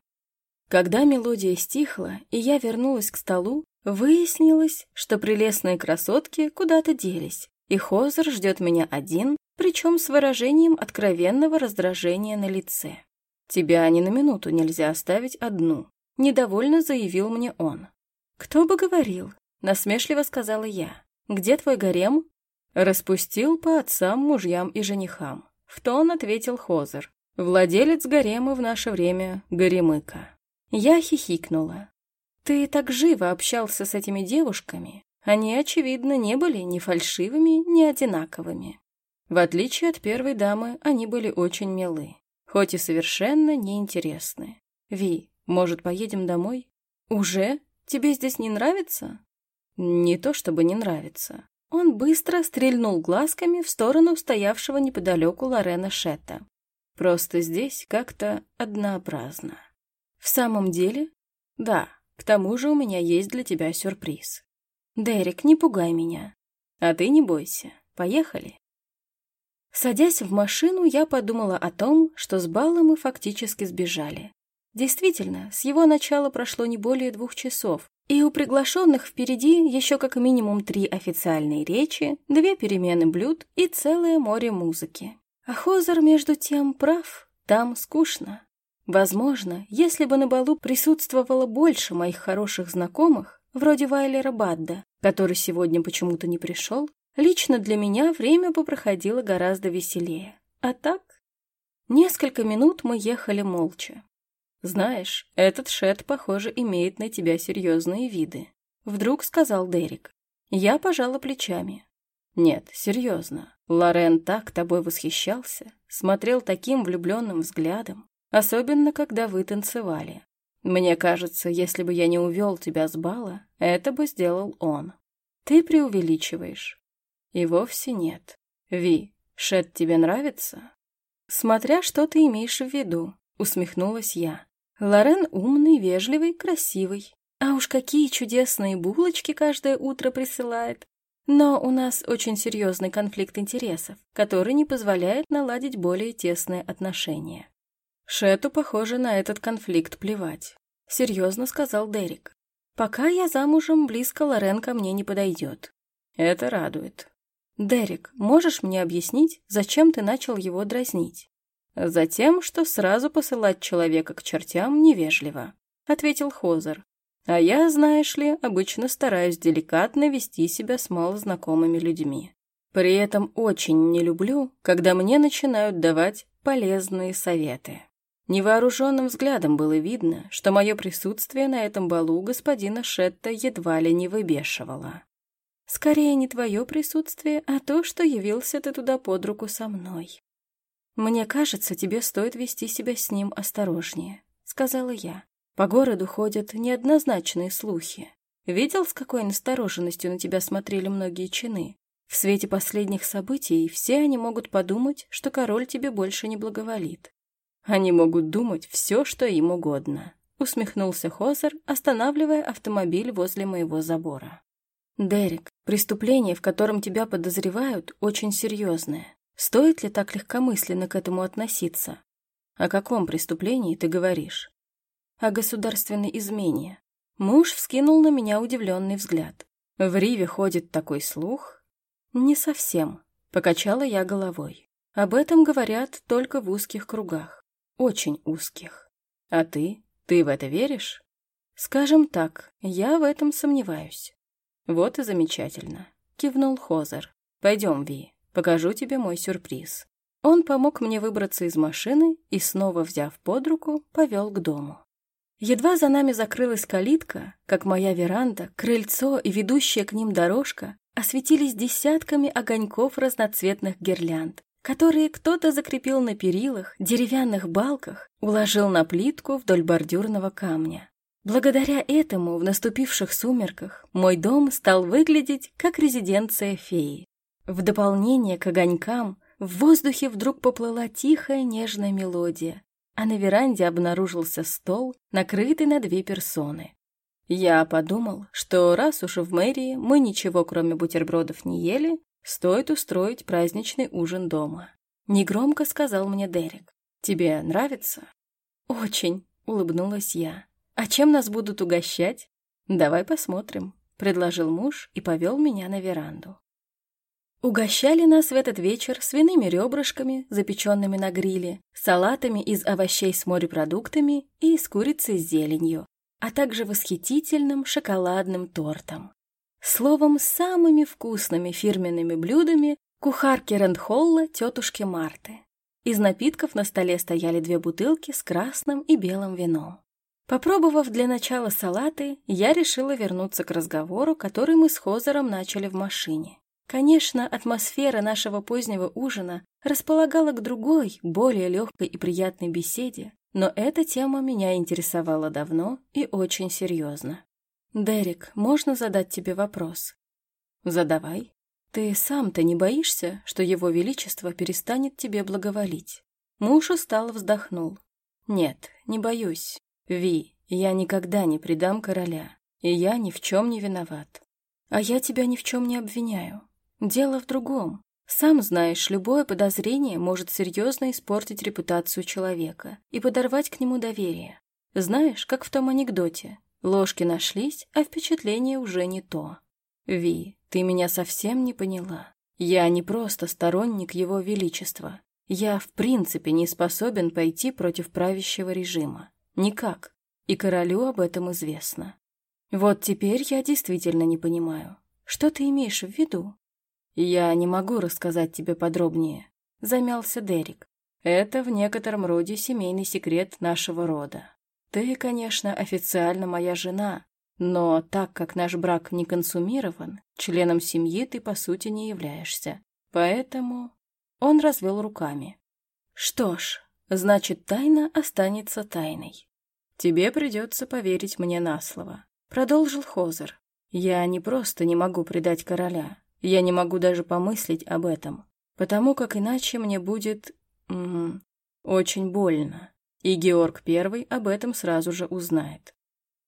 Когда мелодия стихла, и я вернулась к столу, Выяснилось, что прелестные красотки куда-то делись, и Хозер ждет меня один, причем с выражением откровенного раздражения на лице. «Тебя ни на минуту нельзя оставить одну», — недовольно заявил мне он. «Кто бы говорил?» — насмешливо сказала я. «Где твой гарем?» Распустил по отцам, мужьям и женихам. В тон ответил Хозер. Владелец гарема в наше время — Горемыка. Я хихикнула. Ты так живо общался с этими девушками. Они, очевидно, не были ни фальшивыми, ни одинаковыми. В отличие от первой дамы, они были очень милы, хоть и совершенно неинтересны. Ви, может, поедем домой? «Уже? Тебе здесь не нравится?» «Не то чтобы не нравится». Он быстро стрельнул глазками в сторону стоявшего неподалеку Лорена Шетта. «Просто здесь как-то однообразно». «В самом деле?» «Да, к тому же у меня есть для тебя сюрприз». «Дерек, не пугай меня». «А ты не бойся. Поехали». Садясь в машину, я подумала о том, что с бала мы фактически сбежали. Действительно, с его начала прошло не более двух часов, и у приглашенных впереди еще как минимум три официальные речи, две перемены блюд и целое море музыки. А Хозер, между тем, прав, там скучно. Возможно, если бы на балу присутствовало больше моих хороших знакомых, вроде Вайлера Бадда, который сегодня почему-то не пришел, лично для меня время бы проходило гораздо веселее. А так? Несколько минут мы ехали молча. «Знаешь, этот Шет, похоже, имеет на тебя серьезные виды», — вдруг сказал Дерек. Я пожала плечами. «Нет, серьезно. Лорен так тобой восхищался, смотрел таким влюбленным взглядом, особенно когда вы танцевали. Мне кажется, если бы я не увел тебя с бала, это бы сделал он. Ты преувеличиваешь». «И вовсе нет. Ви, Шет тебе нравится?» «Смотря что ты имеешь в виду», — усмехнулась я. Лорен умный, вежливый, красивый. А уж какие чудесные булочки каждое утро присылает. Но у нас очень серьезный конфликт интересов, который не позволяет наладить более тесные отношения. Шету, похоже, на этот конфликт плевать. Серьезно сказал Дерек. Пока я замужем, близко Лорен ко мне не подойдет. Это радует. Дерек, можешь мне объяснить, зачем ты начал его дразнить? Затем, что сразу посылать человека к чертям невежливо, ответил Хозер. А я, знаешь ли, обычно стараюсь деликатно вести себя с малознакомыми людьми. При этом очень не люблю, когда мне начинают давать полезные советы. Невооруженным взглядом было видно, что мое присутствие на этом балу господина Шетта едва ли не выбешивало. Скорее не твое присутствие, а то, что явился ты туда под руку со мной. «Мне кажется, тебе стоит вести себя с ним осторожнее», — сказала я. «По городу ходят неоднозначные слухи. Видел, с какой настороженностью на тебя смотрели многие чины? В свете последних событий все они могут подумать, что король тебе больше не благоволит. Они могут думать все, что им угодно», — усмехнулся Хозер, останавливая автомобиль возле моего забора. «Дерек, преступление, в котором тебя подозревают, очень серьезное. Стоит ли так легкомысленно к этому относиться? О каком преступлении ты говоришь? О государственной измене. Муж вскинул на меня удивленный взгляд. В Риве ходит такой слух? Не совсем, покачала я головой. Об этом говорят только в узких кругах. Очень узких. А ты? Ты в это веришь? Скажем так, я в этом сомневаюсь. Вот и замечательно, кивнул Хозер. Пойдем, Ви. Покажу тебе мой сюрприз». Он помог мне выбраться из машины и, снова взяв под руку, повел к дому. Едва за нами закрылась калитка, как моя веранда, крыльцо и ведущая к ним дорожка осветились десятками огоньков разноцветных гирлянд, которые кто-то закрепил на перилах, деревянных балках, уложил на плитку вдоль бордюрного камня. Благодаря этому в наступивших сумерках мой дом стал выглядеть как резиденция феи. В дополнение к огонькам в воздухе вдруг поплыла тихая нежная мелодия, а на веранде обнаружился стол, накрытый на две персоны. Я подумал, что раз уж в мэрии мы ничего кроме бутербродов не ели, стоит устроить праздничный ужин дома. Негромко сказал мне Дерек. «Тебе нравится?» «Очень», — улыбнулась я. «А чем нас будут угощать?» «Давай посмотрим», — предложил муж и повел меня на веранду. Угощали нас в этот вечер свиными ребрышками, запеченными на гриле, салатами из овощей с морепродуктами и с курицей с зеленью, а также восхитительным шоколадным тортом. Словом, самыми вкусными фирменными блюдами кухарки Рэндхолла тетушки Марты. Из напитков на столе стояли две бутылки с красным и белым вином. Попробовав для начала салаты, я решила вернуться к разговору, который мы с Хозером начали в машине. Конечно, атмосфера нашего позднего ужина располагала к другой, более легкой и приятной беседе, но эта тема меня интересовала давно и очень серьезно. «Дерек, можно задать тебе вопрос?» «Задавай. Ты сам-то не боишься, что его величество перестанет тебе благоволить?» Муж устало вздохнул. «Нет, не боюсь. Ви, я никогда не предам короля, и я ни в чем не виноват. А я тебя ни в чем не обвиняю. Дело в другом. Сам знаешь, любое подозрение может серьезно испортить репутацию человека и подорвать к нему доверие. Знаешь, как в том анекдоте. Ложки нашлись, а впечатление уже не то. Ви, ты меня совсем не поняла. Я не просто сторонник его величества. Я в принципе не способен пойти против правящего режима. Никак. И королю об этом известно. Вот теперь я действительно не понимаю. Что ты имеешь в виду? «Я не могу рассказать тебе подробнее», — замялся Дерек. «Это в некотором роде семейный секрет нашего рода. Ты, конечно, официально моя жена, но так как наш брак не консумирован, членом семьи ты, по сути, не являешься. Поэтому...» Он развел руками. «Что ж, значит, тайна останется тайной. Тебе придется поверить мне на слово», — продолжил Хозер. «Я не просто не могу предать короля, я не могу даже помыслить об этом, потому как иначе мне будет... М -м, очень больно. И Георг Первый об этом сразу же узнает.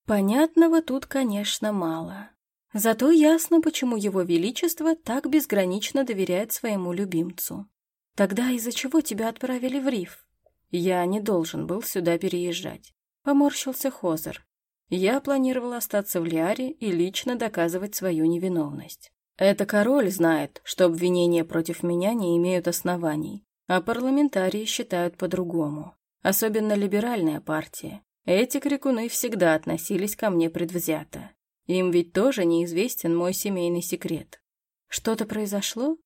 Понятного тут, конечно, мало. Зато ясно, почему его величество так безгранично доверяет своему любимцу. Тогда из-за чего тебя отправили в риф? Я не должен был сюда переезжать. Поморщился Хозер. Я планировал остаться в Лиаре и лично доказывать свою невиновность. Это король знает, что обвинения против меня не имеют оснований, а парламентарии считают по-другому. Особенно либеральная партия. Эти крикуны всегда относились ко мне предвзято. Им ведь тоже неизвестен мой семейный секрет. Что-то произошло?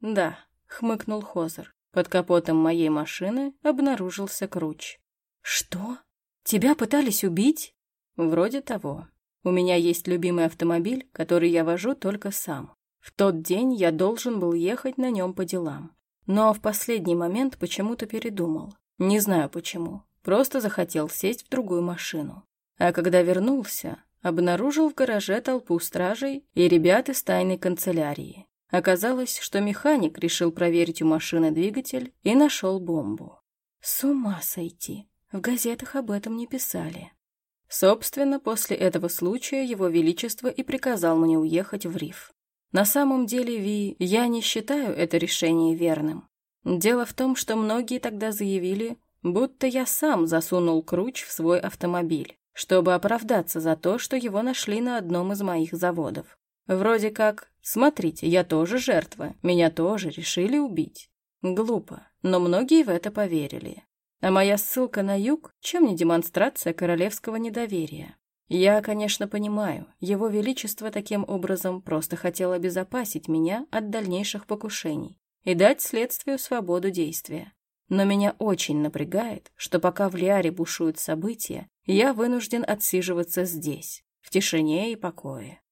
Да, хмыкнул Хозер. Под капотом моей машины обнаружился Круч. Что? Тебя пытались убить? Вроде того. У меня есть любимый автомобиль, который я вожу только сам. В тот день я должен был ехать на нем по делам. Но в последний момент почему-то передумал. Не знаю почему. Просто захотел сесть в другую машину. А когда вернулся, обнаружил в гараже толпу стражей и ребят из тайной канцелярии. Оказалось, что механик решил проверить у машины двигатель и нашел бомбу. С ума сойти. В газетах об этом не писали. Собственно, после этого случая его величество и приказал мне уехать в Риф. На самом деле, Ви, я не считаю это решение верным. Дело в том, что многие тогда заявили, будто я сам засунул круч в свой автомобиль, чтобы оправдаться за то, что его нашли на одном из моих заводов. Вроде как, смотрите, я тоже жертва, меня тоже решили убить. Глупо, но многие в это поверили. А моя ссылка на юг, чем не демонстрация королевского недоверия? Я, конечно, понимаю, его величество таким образом просто хотел обезопасить меня от дальнейших покушений и дать следствию свободу действия. Но меня очень напрягает, что пока в Лиаре бушуют события, я вынужден отсиживаться здесь, в тишине и покое.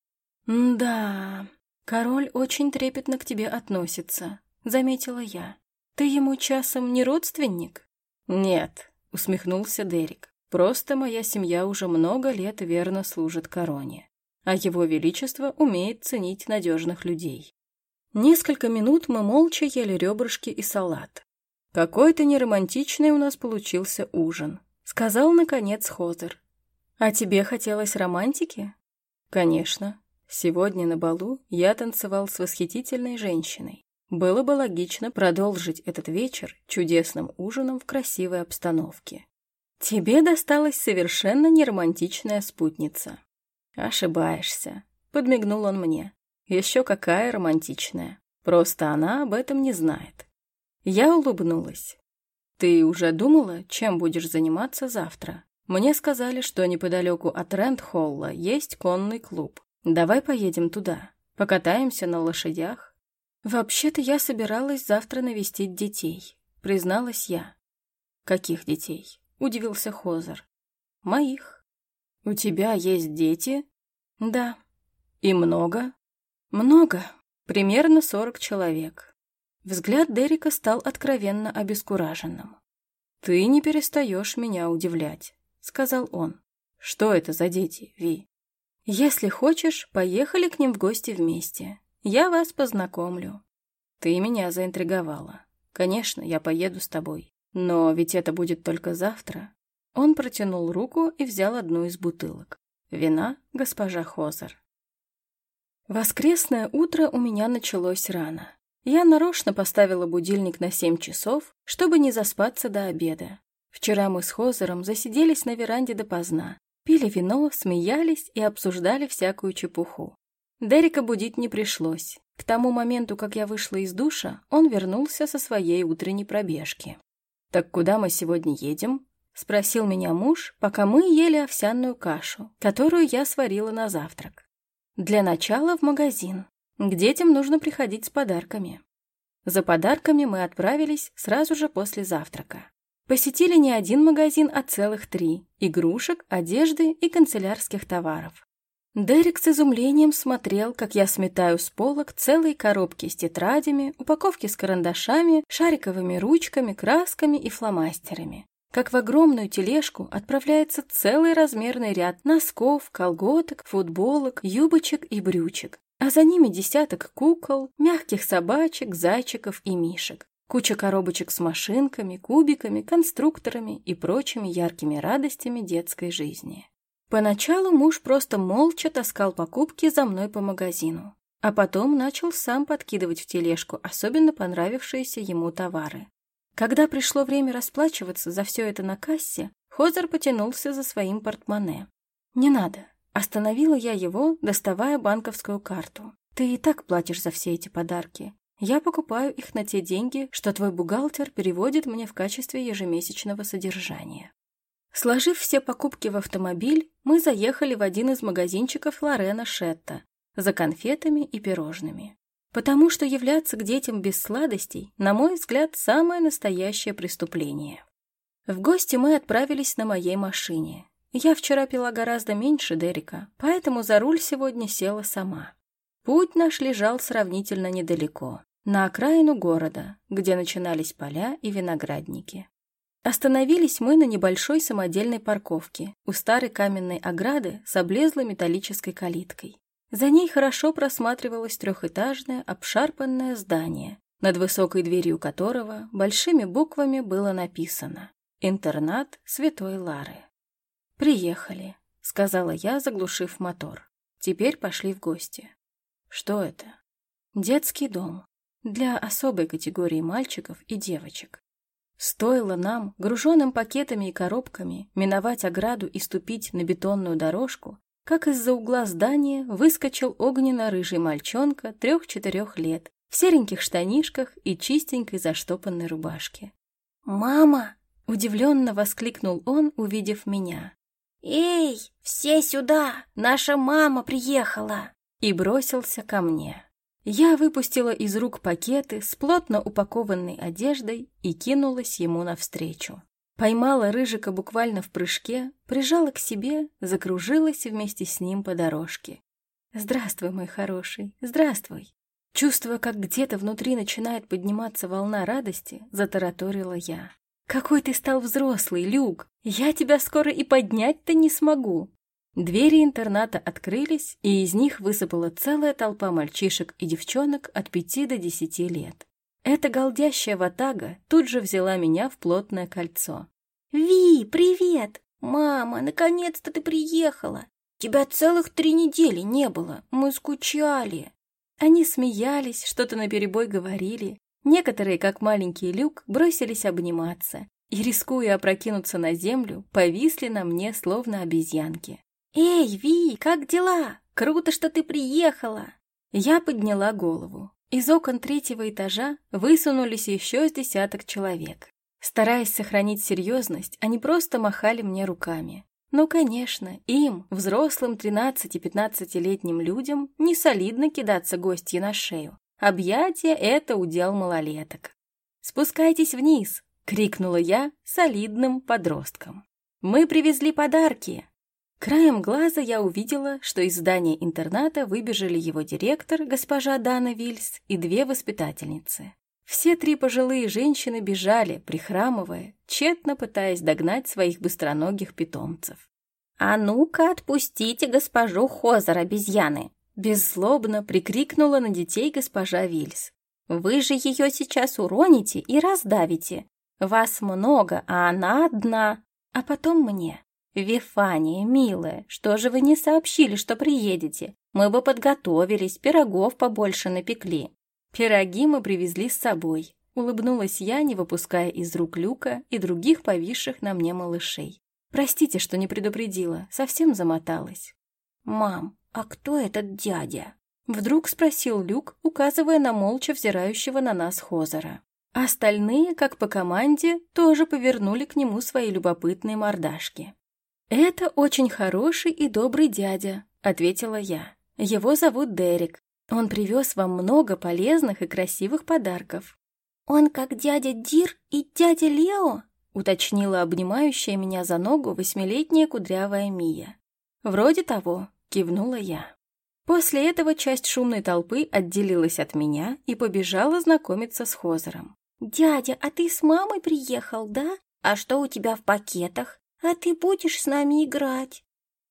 «Да, король очень трепетно к тебе относится», — заметила я. «Ты ему часом не родственник?» «Нет», — усмехнулся Дерек. Просто моя семья уже много лет верно служит короне, а его величество умеет ценить надежных людей. Несколько минут мы молча ели ребрышки и салат. Какой-то неромантичный у нас получился ужин, сказал, наконец, Хозер. А тебе хотелось романтики? Конечно. Сегодня на балу я танцевал с восхитительной женщиной. Было бы логично продолжить этот вечер чудесным ужином в красивой обстановке. Тебе досталась совершенно неромантичная спутница. Ошибаешься, подмигнул он мне. Еще какая романтичная. Просто она об этом не знает. Я улыбнулась. Ты уже думала, чем будешь заниматься завтра? Мне сказали, что неподалеку от Рэнд-Холла есть конный клуб. Давай поедем туда, покатаемся на лошадях. Вообще-то я собиралась завтра навестить детей, призналась я. Каких детей? — удивился Хозер. «Моих». «У тебя есть дети?» «Да». «И много?» «Много. Примерно сорок человек». Взгляд Дерека стал откровенно обескураженным. «Ты не перестаешь меня удивлять», — сказал он. «Что это за дети, Ви?» «Если хочешь, поехали к ним в гости вместе. Я вас познакомлю». «Ты меня заинтриговала. Конечно, я поеду с тобой. Но ведь это будет только завтра». Он протянул руку и взял одну из бутылок. Вина госпожа Хозер. Воскресное утро у меня началось рано. Я нарочно поставила будильник на семь часов, чтобы не заспаться до обеда. Вчера мы с Хозером засиделись на веранде допоздна, пили вино, смеялись и обсуждали всякую чепуху. Дерека будить не пришлось. К тому моменту, как я вышла из душа, он вернулся со своей утренней пробежки. «Так куда мы сегодня едем?» — спросил меня муж, пока мы ели овсяную кашу, которую я сварила на завтрак. «Для начала в магазин. К детям нужно приходить с подарками. За подарками мы отправились сразу же после завтрака. Посетили не один магазин, а целых три – игрушек, одежды и канцелярских товаров. Дерек с изумлением смотрел, как я сметаю с полок целые коробки с тетрадями, упаковки с карандашами, шариковыми ручками, красками и фломастерами. Как в огромную тележку отправляется целый размерный ряд носков, колготок, футболок, юбочек и брючек а за ними десяток кукол, мягких собачек, зайчиков и мишек. Куча коробочек с машинками, кубиками, конструкторами и прочими яркими радостями детской жизни. Поначалу муж просто молча таскал покупки за мной по магазину, а потом начал сам подкидывать в тележку особенно понравившиеся ему товары. Когда пришло время расплачиваться за все это на кассе, Хозер потянулся за своим портмоне. «Не надо, Остановила я его, доставая банковскую карту. «Ты и так платишь за все эти подарки. Я покупаю их на те деньги, что твой бухгалтер переводит мне в качестве ежемесячного содержания». Сложив все покупки в автомобиль, мы заехали в один из магазинчиков Лорена Шетта за конфетами и пирожными. Потому что являться к детям без сладостей, на мой взгляд, самое настоящее преступление. В гости мы отправились на моей машине. Я вчера пила гораздо меньше Дерека, поэтому за руль сегодня села сама. Путь наш лежал сравнительно недалеко, на окраину города, где начинались поля и виноградники. Остановились мы на небольшой самодельной парковке у старой каменной ограды с облезлой металлической калиткой. За ней хорошо просматривалось трехэтажное обшарпанное здание, над высокой дверью которого большими буквами было написано «Интернат Святой Лары». «Приехали», — сказала я, заглушив мотор. «Теперь пошли в гости». «Что это?» «Детский дом. Для особой категории мальчиков и девочек. Стоило нам, груженным пакетами и коробками, миновать ограду и ступить на бетонную дорожку, как из-за угла здания выскочил огненно-рыжий мальчонка трех-четырех лет в сереньких штанишках и чистенькой заштопанной рубашке. «Мама!» — удивленно воскликнул он, увидев меня. «Эй, все сюда! Наша мама приехала!» И бросился ко мне. Я выпустила из рук пакеты с плотно упакованной одеждой и кинулась ему навстречу. Поймала Рыжика буквально в прыжке, прижала к себе, закружилась вместе с ним по дорожке. «Здравствуй, мой хороший, здравствуй!» Чувствуя, как где-то внутри начинает подниматься волна радости, затараторила я. «Какой ты стал взрослый, Люк! Я тебя скоро и поднять-то не смогу!» Двери интерната открылись, и из них высыпала целая толпа мальчишек и девчонок от пяти до десяти лет. Эта голдящая ватага тут же взяла меня в плотное кольцо. «Ви, привет! Мама, наконец-то ты приехала! Тебя целых три недели не было, мы скучали!» Они смеялись, что-то наперебой говорили, Некоторые, как маленький люк, бросились обниматься и, рискуя опрокинуться на землю, повисли на мне, словно обезьянки. «Эй, Ви, как дела? Круто, что ты приехала!» Я подняла голову. Из окон третьего этажа высунулись еще с десяток человек. Стараясь сохранить серьезность, они просто махали мне руками. Ну, конечно, им, взрослым 13-15-летним людям, не солидно кидаться гостье на шею. Объятия — это удел малолеток. «Спускайтесь вниз!» — крикнула я солидным подросткам. «Мы привезли подарки!» Краем глаза я увидела, что из здания интерната выбежали его директор, госпожа Дана Вильс, и две воспитательницы. Все три пожилые женщины бежали, прихрамывая, тщетно пытаясь догнать своих быстроногих питомцев. «А ну-ка, отпустите госпожу Хозер, обезьяны!» Беззлобно прикрикнула на детей госпожа Вильс. «Вы же ее сейчас уроните и раздавите. Вас много, а она одна. А потом мне. Вифания, милая, что же вы не сообщили, что приедете? Мы бы подготовились, пирогов побольше напекли». «Пироги мы привезли с собой», — улыбнулась я, не выпуская из рук Люка и других повисших на мне малышей. «Простите, что не предупредила, совсем замоталась». «Мам, а кто этот дядя?» Вдруг спросил Люк, указывая на молча взирающего на нас Хозера. Остальные, как по команде, тоже повернули к нему свои любопытные мордашки. «Это очень хороший и добрый дядя», — ответила я. «Его зовут Дерек. Он привез вам много полезных и красивых подарков». «Он как дядя Дир и дядя Лео?» — уточнила обнимающая меня за ногу восьмилетняя кудрявая Мия. «Вроде того», — кивнула я. После этого часть шумной толпы отделилась от меня и побежала знакомиться с Хозером. «Дядя, а ты с мамой приехал, да? А что у тебя в пакетах? А ты будешь с нами играть?»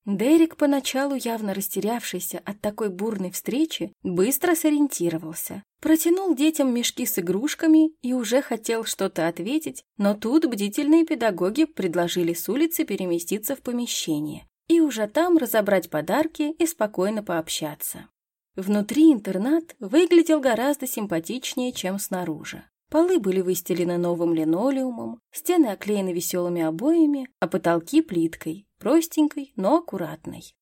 Дерек, поначалу явно растерявшийся от такой бурной встречи, быстро сориентировался. Протянул детям мешки с игрушками и уже хотел что-то ответить, но тут бдительные педагоги предложили с улицы переместиться в помещение и уже там разобрать подарки и спокойно пообщаться. Внутри интернат выглядел гораздо симпатичнее, чем снаружи. Полы были выстелены новым линолеумом, стены оклеены веселыми обоями, а потолки плиткой, простенькой, но аккуратной.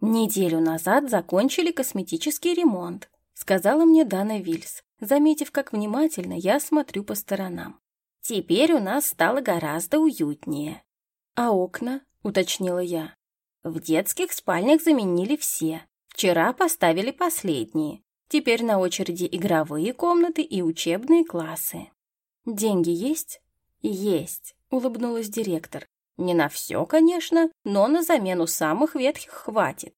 «Неделю назад закончили косметический ремонт», сказала мне Дана Вильс, заметив, как внимательно я смотрю по сторонам. «Теперь у нас стало гораздо уютнее». «А окна?» — уточнила я. «В детских спальнях заменили все. Вчера поставили последние. Теперь на очереди игровые комнаты и учебные классы. Деньги есть? Есть, улыбнулась директор. Не на все, конечно, но на замену самых ветхих хватит.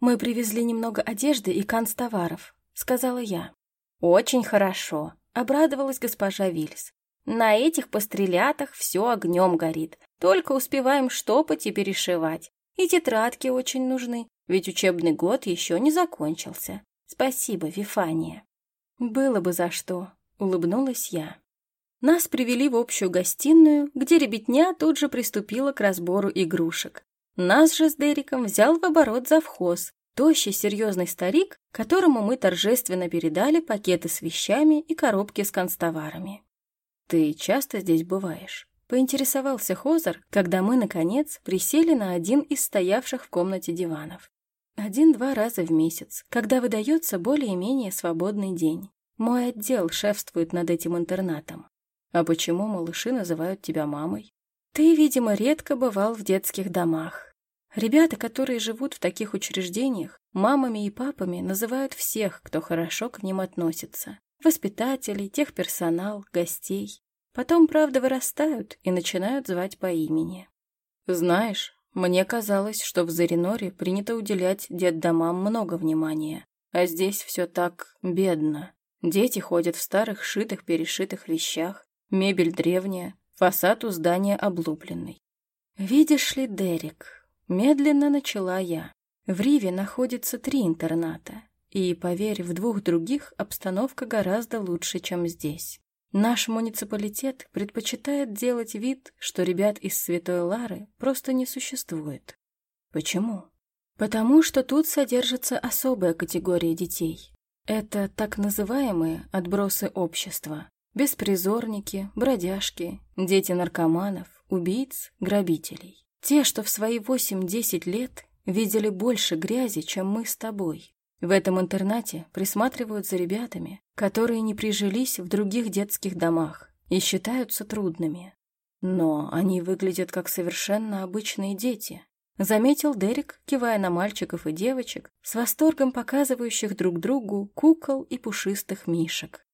Мы привезли немного одежды и канцтоваров, сказала я. Очень хорошо, обрадовалась госпожа Вильс. На этих пострелятах все огнем горит, только успеваем штопать и перешивать. И тетрадки очень нужны, ведь учебный год еще не закончился. Спасибо, Вифания. Было бы за что, улыбнулась я. Нас привели в общую гостиную, где ребятня тут же приступила к разбору игрушек. Нас же с Дериком взял в оборот завхоз, тощий серьезный старик, которому мы торжественно передали пакеты с вещами и коробки с констоварами. «Ты часто здесь бываешь?» — поинтересовался Хозер, когда мы, наконец, присели на один из стоявших в комнате диванов. Один-два раза в месяц, когда выдается более-менее свободный день. Мой отдел шефствует над этим интернатом. А почему малыши называют тебя мамой? Ты, видимо, редко бывал в детских домах. Ребята, которые живут в таких учреждениях, мамами и папами называют всех, кто хорошо к ним относится. Воспитателей, техперсонал, гостей. Потом, правда, вырастают и начинают звать по имени. Знаешь, мне казалось, что в Зариноре принято уделять детдомам много внимания, а здесь все так бедно. Дети ходят в старых шитых-перешитых вещах, мебель древняя, фасад у здания облупленный. «Видишь ли, Дерек?» — медленно начала я. В Риве находится три интерната, и, поверь, в двух других обстановка гораздо лучше, чем здесь. Наш муниципалитет предпочитает делать вид, что ребят из Святой Лары просто не существует. Почему? Потому что тут содержится особая категория детей. Это так называемые отбросы общества. Беспризорники, бродяжки, дети наркоманов, убийц, грабителей. Те, что в свои 8-10 лет видели больше грязи, чем мы с тобой. В этом интернате присматривают за ребятами, которые не прижились в других детских домах и считаются трудными. Но они выглядят как совершенно обычные дети, заметил Дерек, кивая на мальчиков и девочек, с восторгом показывающих друг другу кукол и пушистых мишек.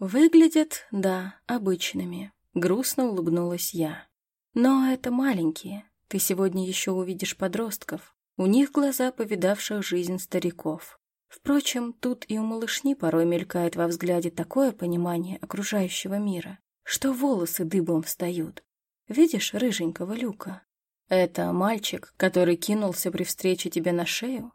Выглядят, да, обычными, грустно улыбнулась я. Но это маленькие, ты сегодня еще увидишь подростков, у них глаза повидавших жизнь стариков. Впрочем, тут и у малышни порой мелькает во взгляде такое понимание окружающего мира, что волосы дыбом встают. Видишь рыженького Люка? Это мальчик, который кинулся при встрече тебе на шею?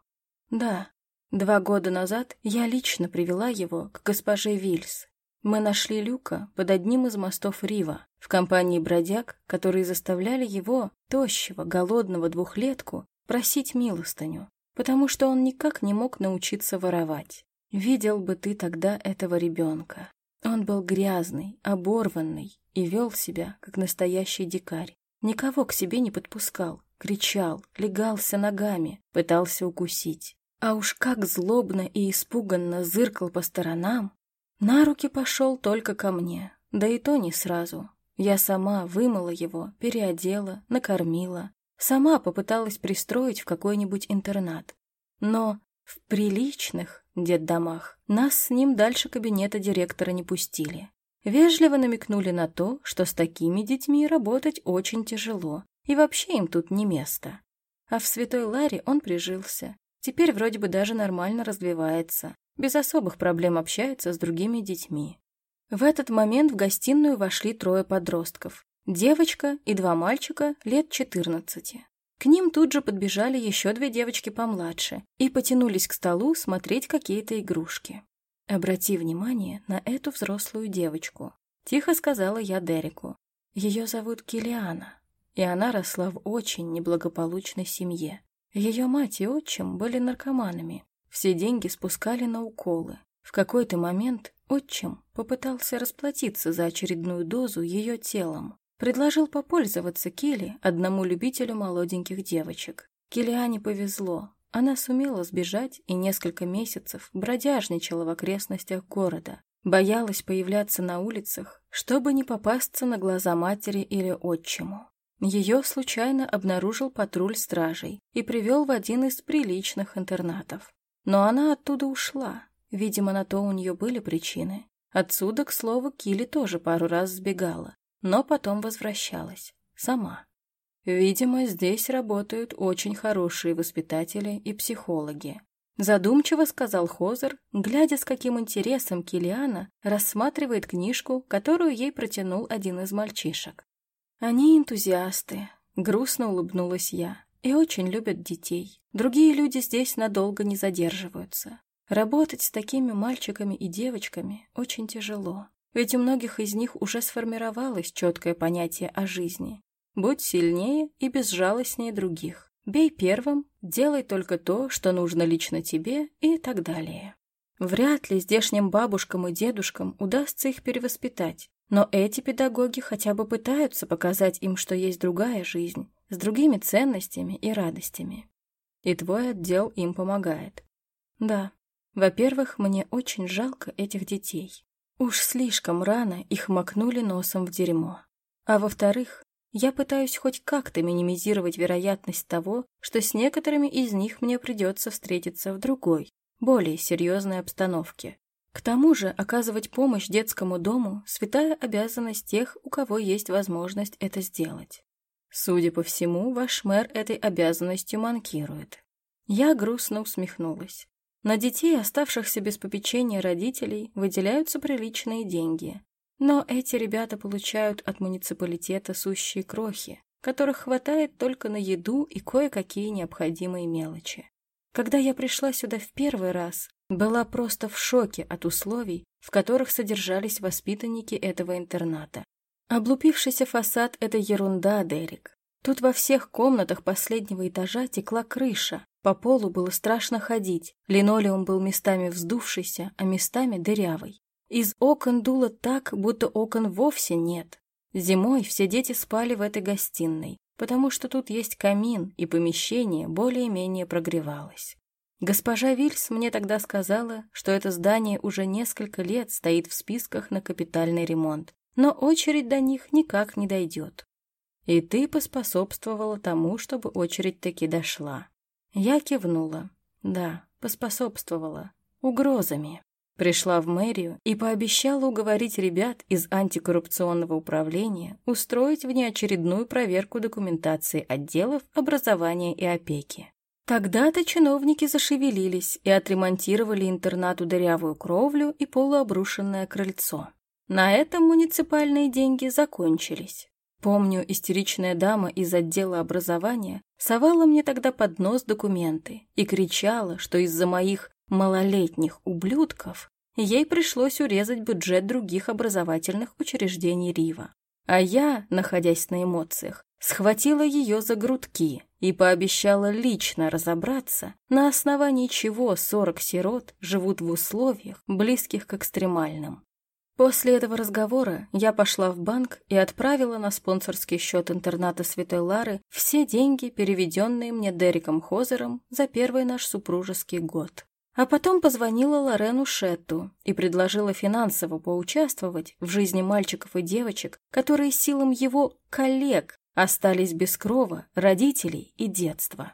Да. Два года назад я лично привела его к госпоже Вильс. Мы нашли Люка под одним из мостов Рива в компании бродяг, которые заставляли его, тощего, голодного двухлетку, просить милостыню потому что он никак не мог научиться воровать. Видел бы ты тогда этого ребенка. Он был грязный, оборванный и вел себя, как настоящий дикарь. Никого к себе не подпускал, кричал, легался ногами, пытался укусить. А уж как злобно и испуганно зыркал по сторонам. На руки пошел только ко мне, да и то не сразу. Я сама вымыла его, переодела, накормила, Сама попыталась пристроить в какой-нибудь интернат. Но в приличных детдомах нас с ним дальше кабинета директора не пустили. Вежливо намекнули на то, что с такими детьми работать очень тяжело, и вообще им тут не место. А в Святой Ларе он прижился. Теперь вроде бы даже нормально развивается, без особых проблем общается с другими детьми. В этот момент в гостиную вошли трое подростков. Девочка и два мальчика лет 14. К ним тут же подбежали еще две девочки помладше и потянулись к столу смотреть какие-то игрушки. «Обрати внимание на эту взрослую девочку», — тихо сказала я Дереку. «Ее зовут Килиана, и она росла в очень неблагополучной семье. Ее мать и отчим были наркоманами, все деньги спускали на уколы. В какой-то момент отчим попытался расплатиться за очередную дозу ее телом, Предложил попользоваться Келли, одному любителю молоденьких девочек. Килиане повезло. Она сумела сбежать и несколько месяцев бродяжничала в окрестностях города. Боялась появляться на улицах, чтобы не попасться на глаза матери или отчиму. Ее случайно обнаружил патруль стражей и привел в один из приличных интернатов. Но она оттуда ушла. Видимо, на то у нее были причины. Отсюда, к слову, Килли тоже пару раз сбегала но потом возвращалась. Сама. Видимо, здесь работают очень хорошие воспитатели и психологи. Задумчиво сказал Хозер, глядя, с каким интересом Килиана рассматривает книжку, которую ей протянул один из мальчишек. «Они энтузиасты», — грустно улыбнулась я, — «и очень любят детей. Другие люди здесь надолго не задерживаются. Работать с такими мальчиками и девочками очень тяжело. Ведь у многих из них уже сформировалось четкое понятие о жизни. Будь сильнее и безжалостнее других. Бей первым, делай только то, что нужно лично тебе и так далее. Вряд ли здешним бабушкам и дедушкам удастся их перевоспитать, но эти педагоги хотя бы пытаются показать им, что есть другая жизнь, с другими ценностями и радостями. И твой отдел им помогает. Да, во-первых, мне очень жалко этих детей. Уж слишком рано их макнули носом в дерьмо. А во-вторых, я пытаюсь хоть как-то минимизировать вероятность того, что с некоторыми из них мне придется встретиться в другой, более серьезной обстановке. К тому же оказывать помощь детскому дому – святая обязанность тех, у кого есть возможность это сделать. Судя по всему, ваш мэр этой обязанностью манкирует. Я грустно усмехнулась. На детей, оставшихся без попечения родителей, выделяются приличные деньги. Но эти ребята получают от муниципалитета сущие крохи, которых хватает только на еду и кое-какие необходимые мелочи. Когда я пришла сюда в первый раз, была просто в шоке от условий, в которых содержались воспитанники этого интерната. Облупившийся фасад — это ерунда, Дерек. Тут во всех комнатах последнего этажа текла крыша, по полу было страшно ходить, линолеум был местами вздувшийся, а местами дырявый. Из окон дуло так, будто окон вовсе нет. Зимой все дети спали в этой гостиной, потому что тут есть камин, и помещение более-менее прогревалось. Госпожа Вильс мне тогда сказала, что это здание уже несколько лет стоит в списках на капитальный ремонт, но очередь до них никак не дойдет. И ты поспособствовала тому, чтобы очередь таки дошла. Я кивнула. Да, поспособствовала. Угрозами. Пришла в мэрию и пообещала уговорить ребят из антикоррупционного управления устроить внеочередную проверку документации отделов образования и опеки. Тогда-то чиновники зашевелились и отремонтировали интернату дырявую кровлю и полуобрушенное крыльцо. На этом муниципальные деньги закончились. Помню, истеричная дама из отдела образования совала мне тогда под нос документы и кричала, что из-за моих малолетних ублюдков ей пришлось урезать бюджет других образовательных учреждений Рива. А я, находясь на эмоциях, схватила ее за грудки и пообещала лично разобраться, на основании чего 40 сирот живут в условиях, близких к экстремальным. После этого разговора я пошла в банк и отправила на спонсорский счет интерната Святой Лары все деньги, переведенные мне Дериком Хозером за первый наш супружеский год. А потом позвонила Лорену Шетту и предложила финансово поучаствовать в жизни мальчиков и девочек, которые силам его коллег остались без крова, родителей и детства.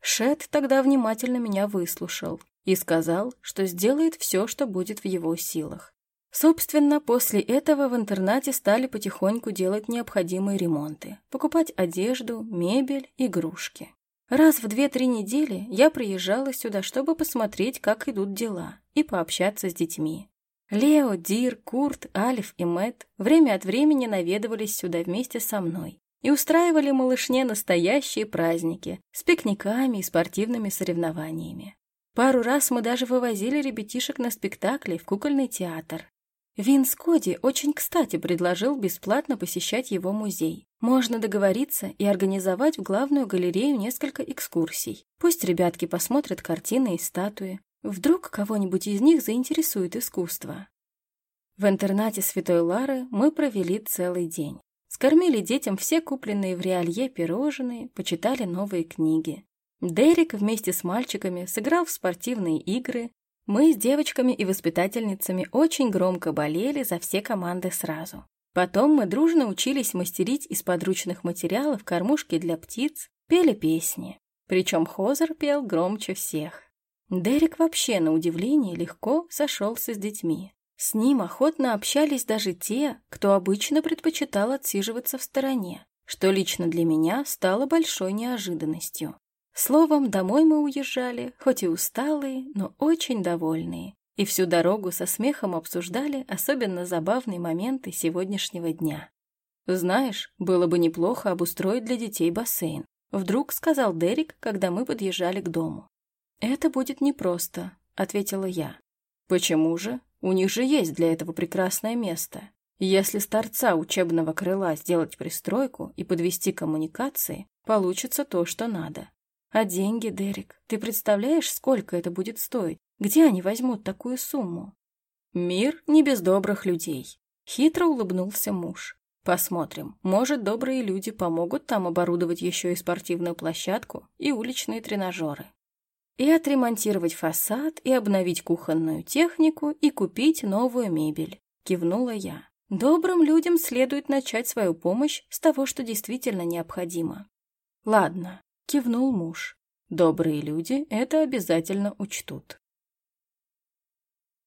Шет тогда внимательно меня выслушал и сказал, что сделает все, что будет в его силах. Собственно, после этого в интернате стали потихоньку делать необходимые ремонты, покупать одежду, мебель, игрушки. Раз в две-три недели я приезжала сюда, чтобы посмотреть, как идут дела, и пообщаться с детьми. Лео, Дир, Курт, Алиф и Мэт время от времени наведывались сюда вместе со мной и устраивали малышне настоящие праздники с пикниками и спортивными соревнованиями. Пару раз мы даже вывозили ребятишек на спектакли в кукольный театр. Винс Коди очень кстати предложил бесплатно посещать его музей. Можно договориться и организовать в главную галерею несколько экскурсий. Пусть ребятки посмотрят картины и статуи. Вдруг кого-нибудь из них заинтересует искусство. В интернате Святой Лары мы провели целый день. Скормили детям все купленные в Реалье пирожные, почитали новые книги. Дерек вместе с мальчиками сыграл в спортивные игры, мы с девочками и воспитательницами очень громко болели за все команды сразу. Потом мы дружно учились мастерить из подручных материалов кормушки для птиц, пели песни. Причем Хозер пел громче всех. Дерек вообще, на удивление, легко сошелся с детьми. С ним охотно общались даже те, кто обычно предпочитал отсиживаться в стороне, что лично для меня стало большой неожиданностью. Словом, домой мы уезжали, хоть и усталые, но очень довольные, и всю дорогу со смехом обсуждали особенно забавные моменты сегодняшнего дня. «Знаешь, было бы неплохо обустроить для детей бассейн», вдруг сказал Дерек, когда мы подъезжали к дому. «Это будет непросто», — ответила я. «Почему же? У них же есть для этого прекрасное место. Если с торца учебного крыла сделать пристройку и подвести коммуникации, получится то, что надо. А деньги, Дерек, ты представляешь, сколько это будет стоить? Где они возьмут такую сумму? Мир не без добрых людей. Хитро улыбнулся муж. Посмотрим, может, добрые люди помогут там оборудовать еще и спортивную площадку и уличные тренажеры. И отремонтировать фасад, и обновить кухонную технику, и купить новую мебель. Кивнула я. Добрым людям следует начать свою помощь с того, что действительно необходимо. Ладно, Кивнул муж. Добрые люди это обязательно учтут.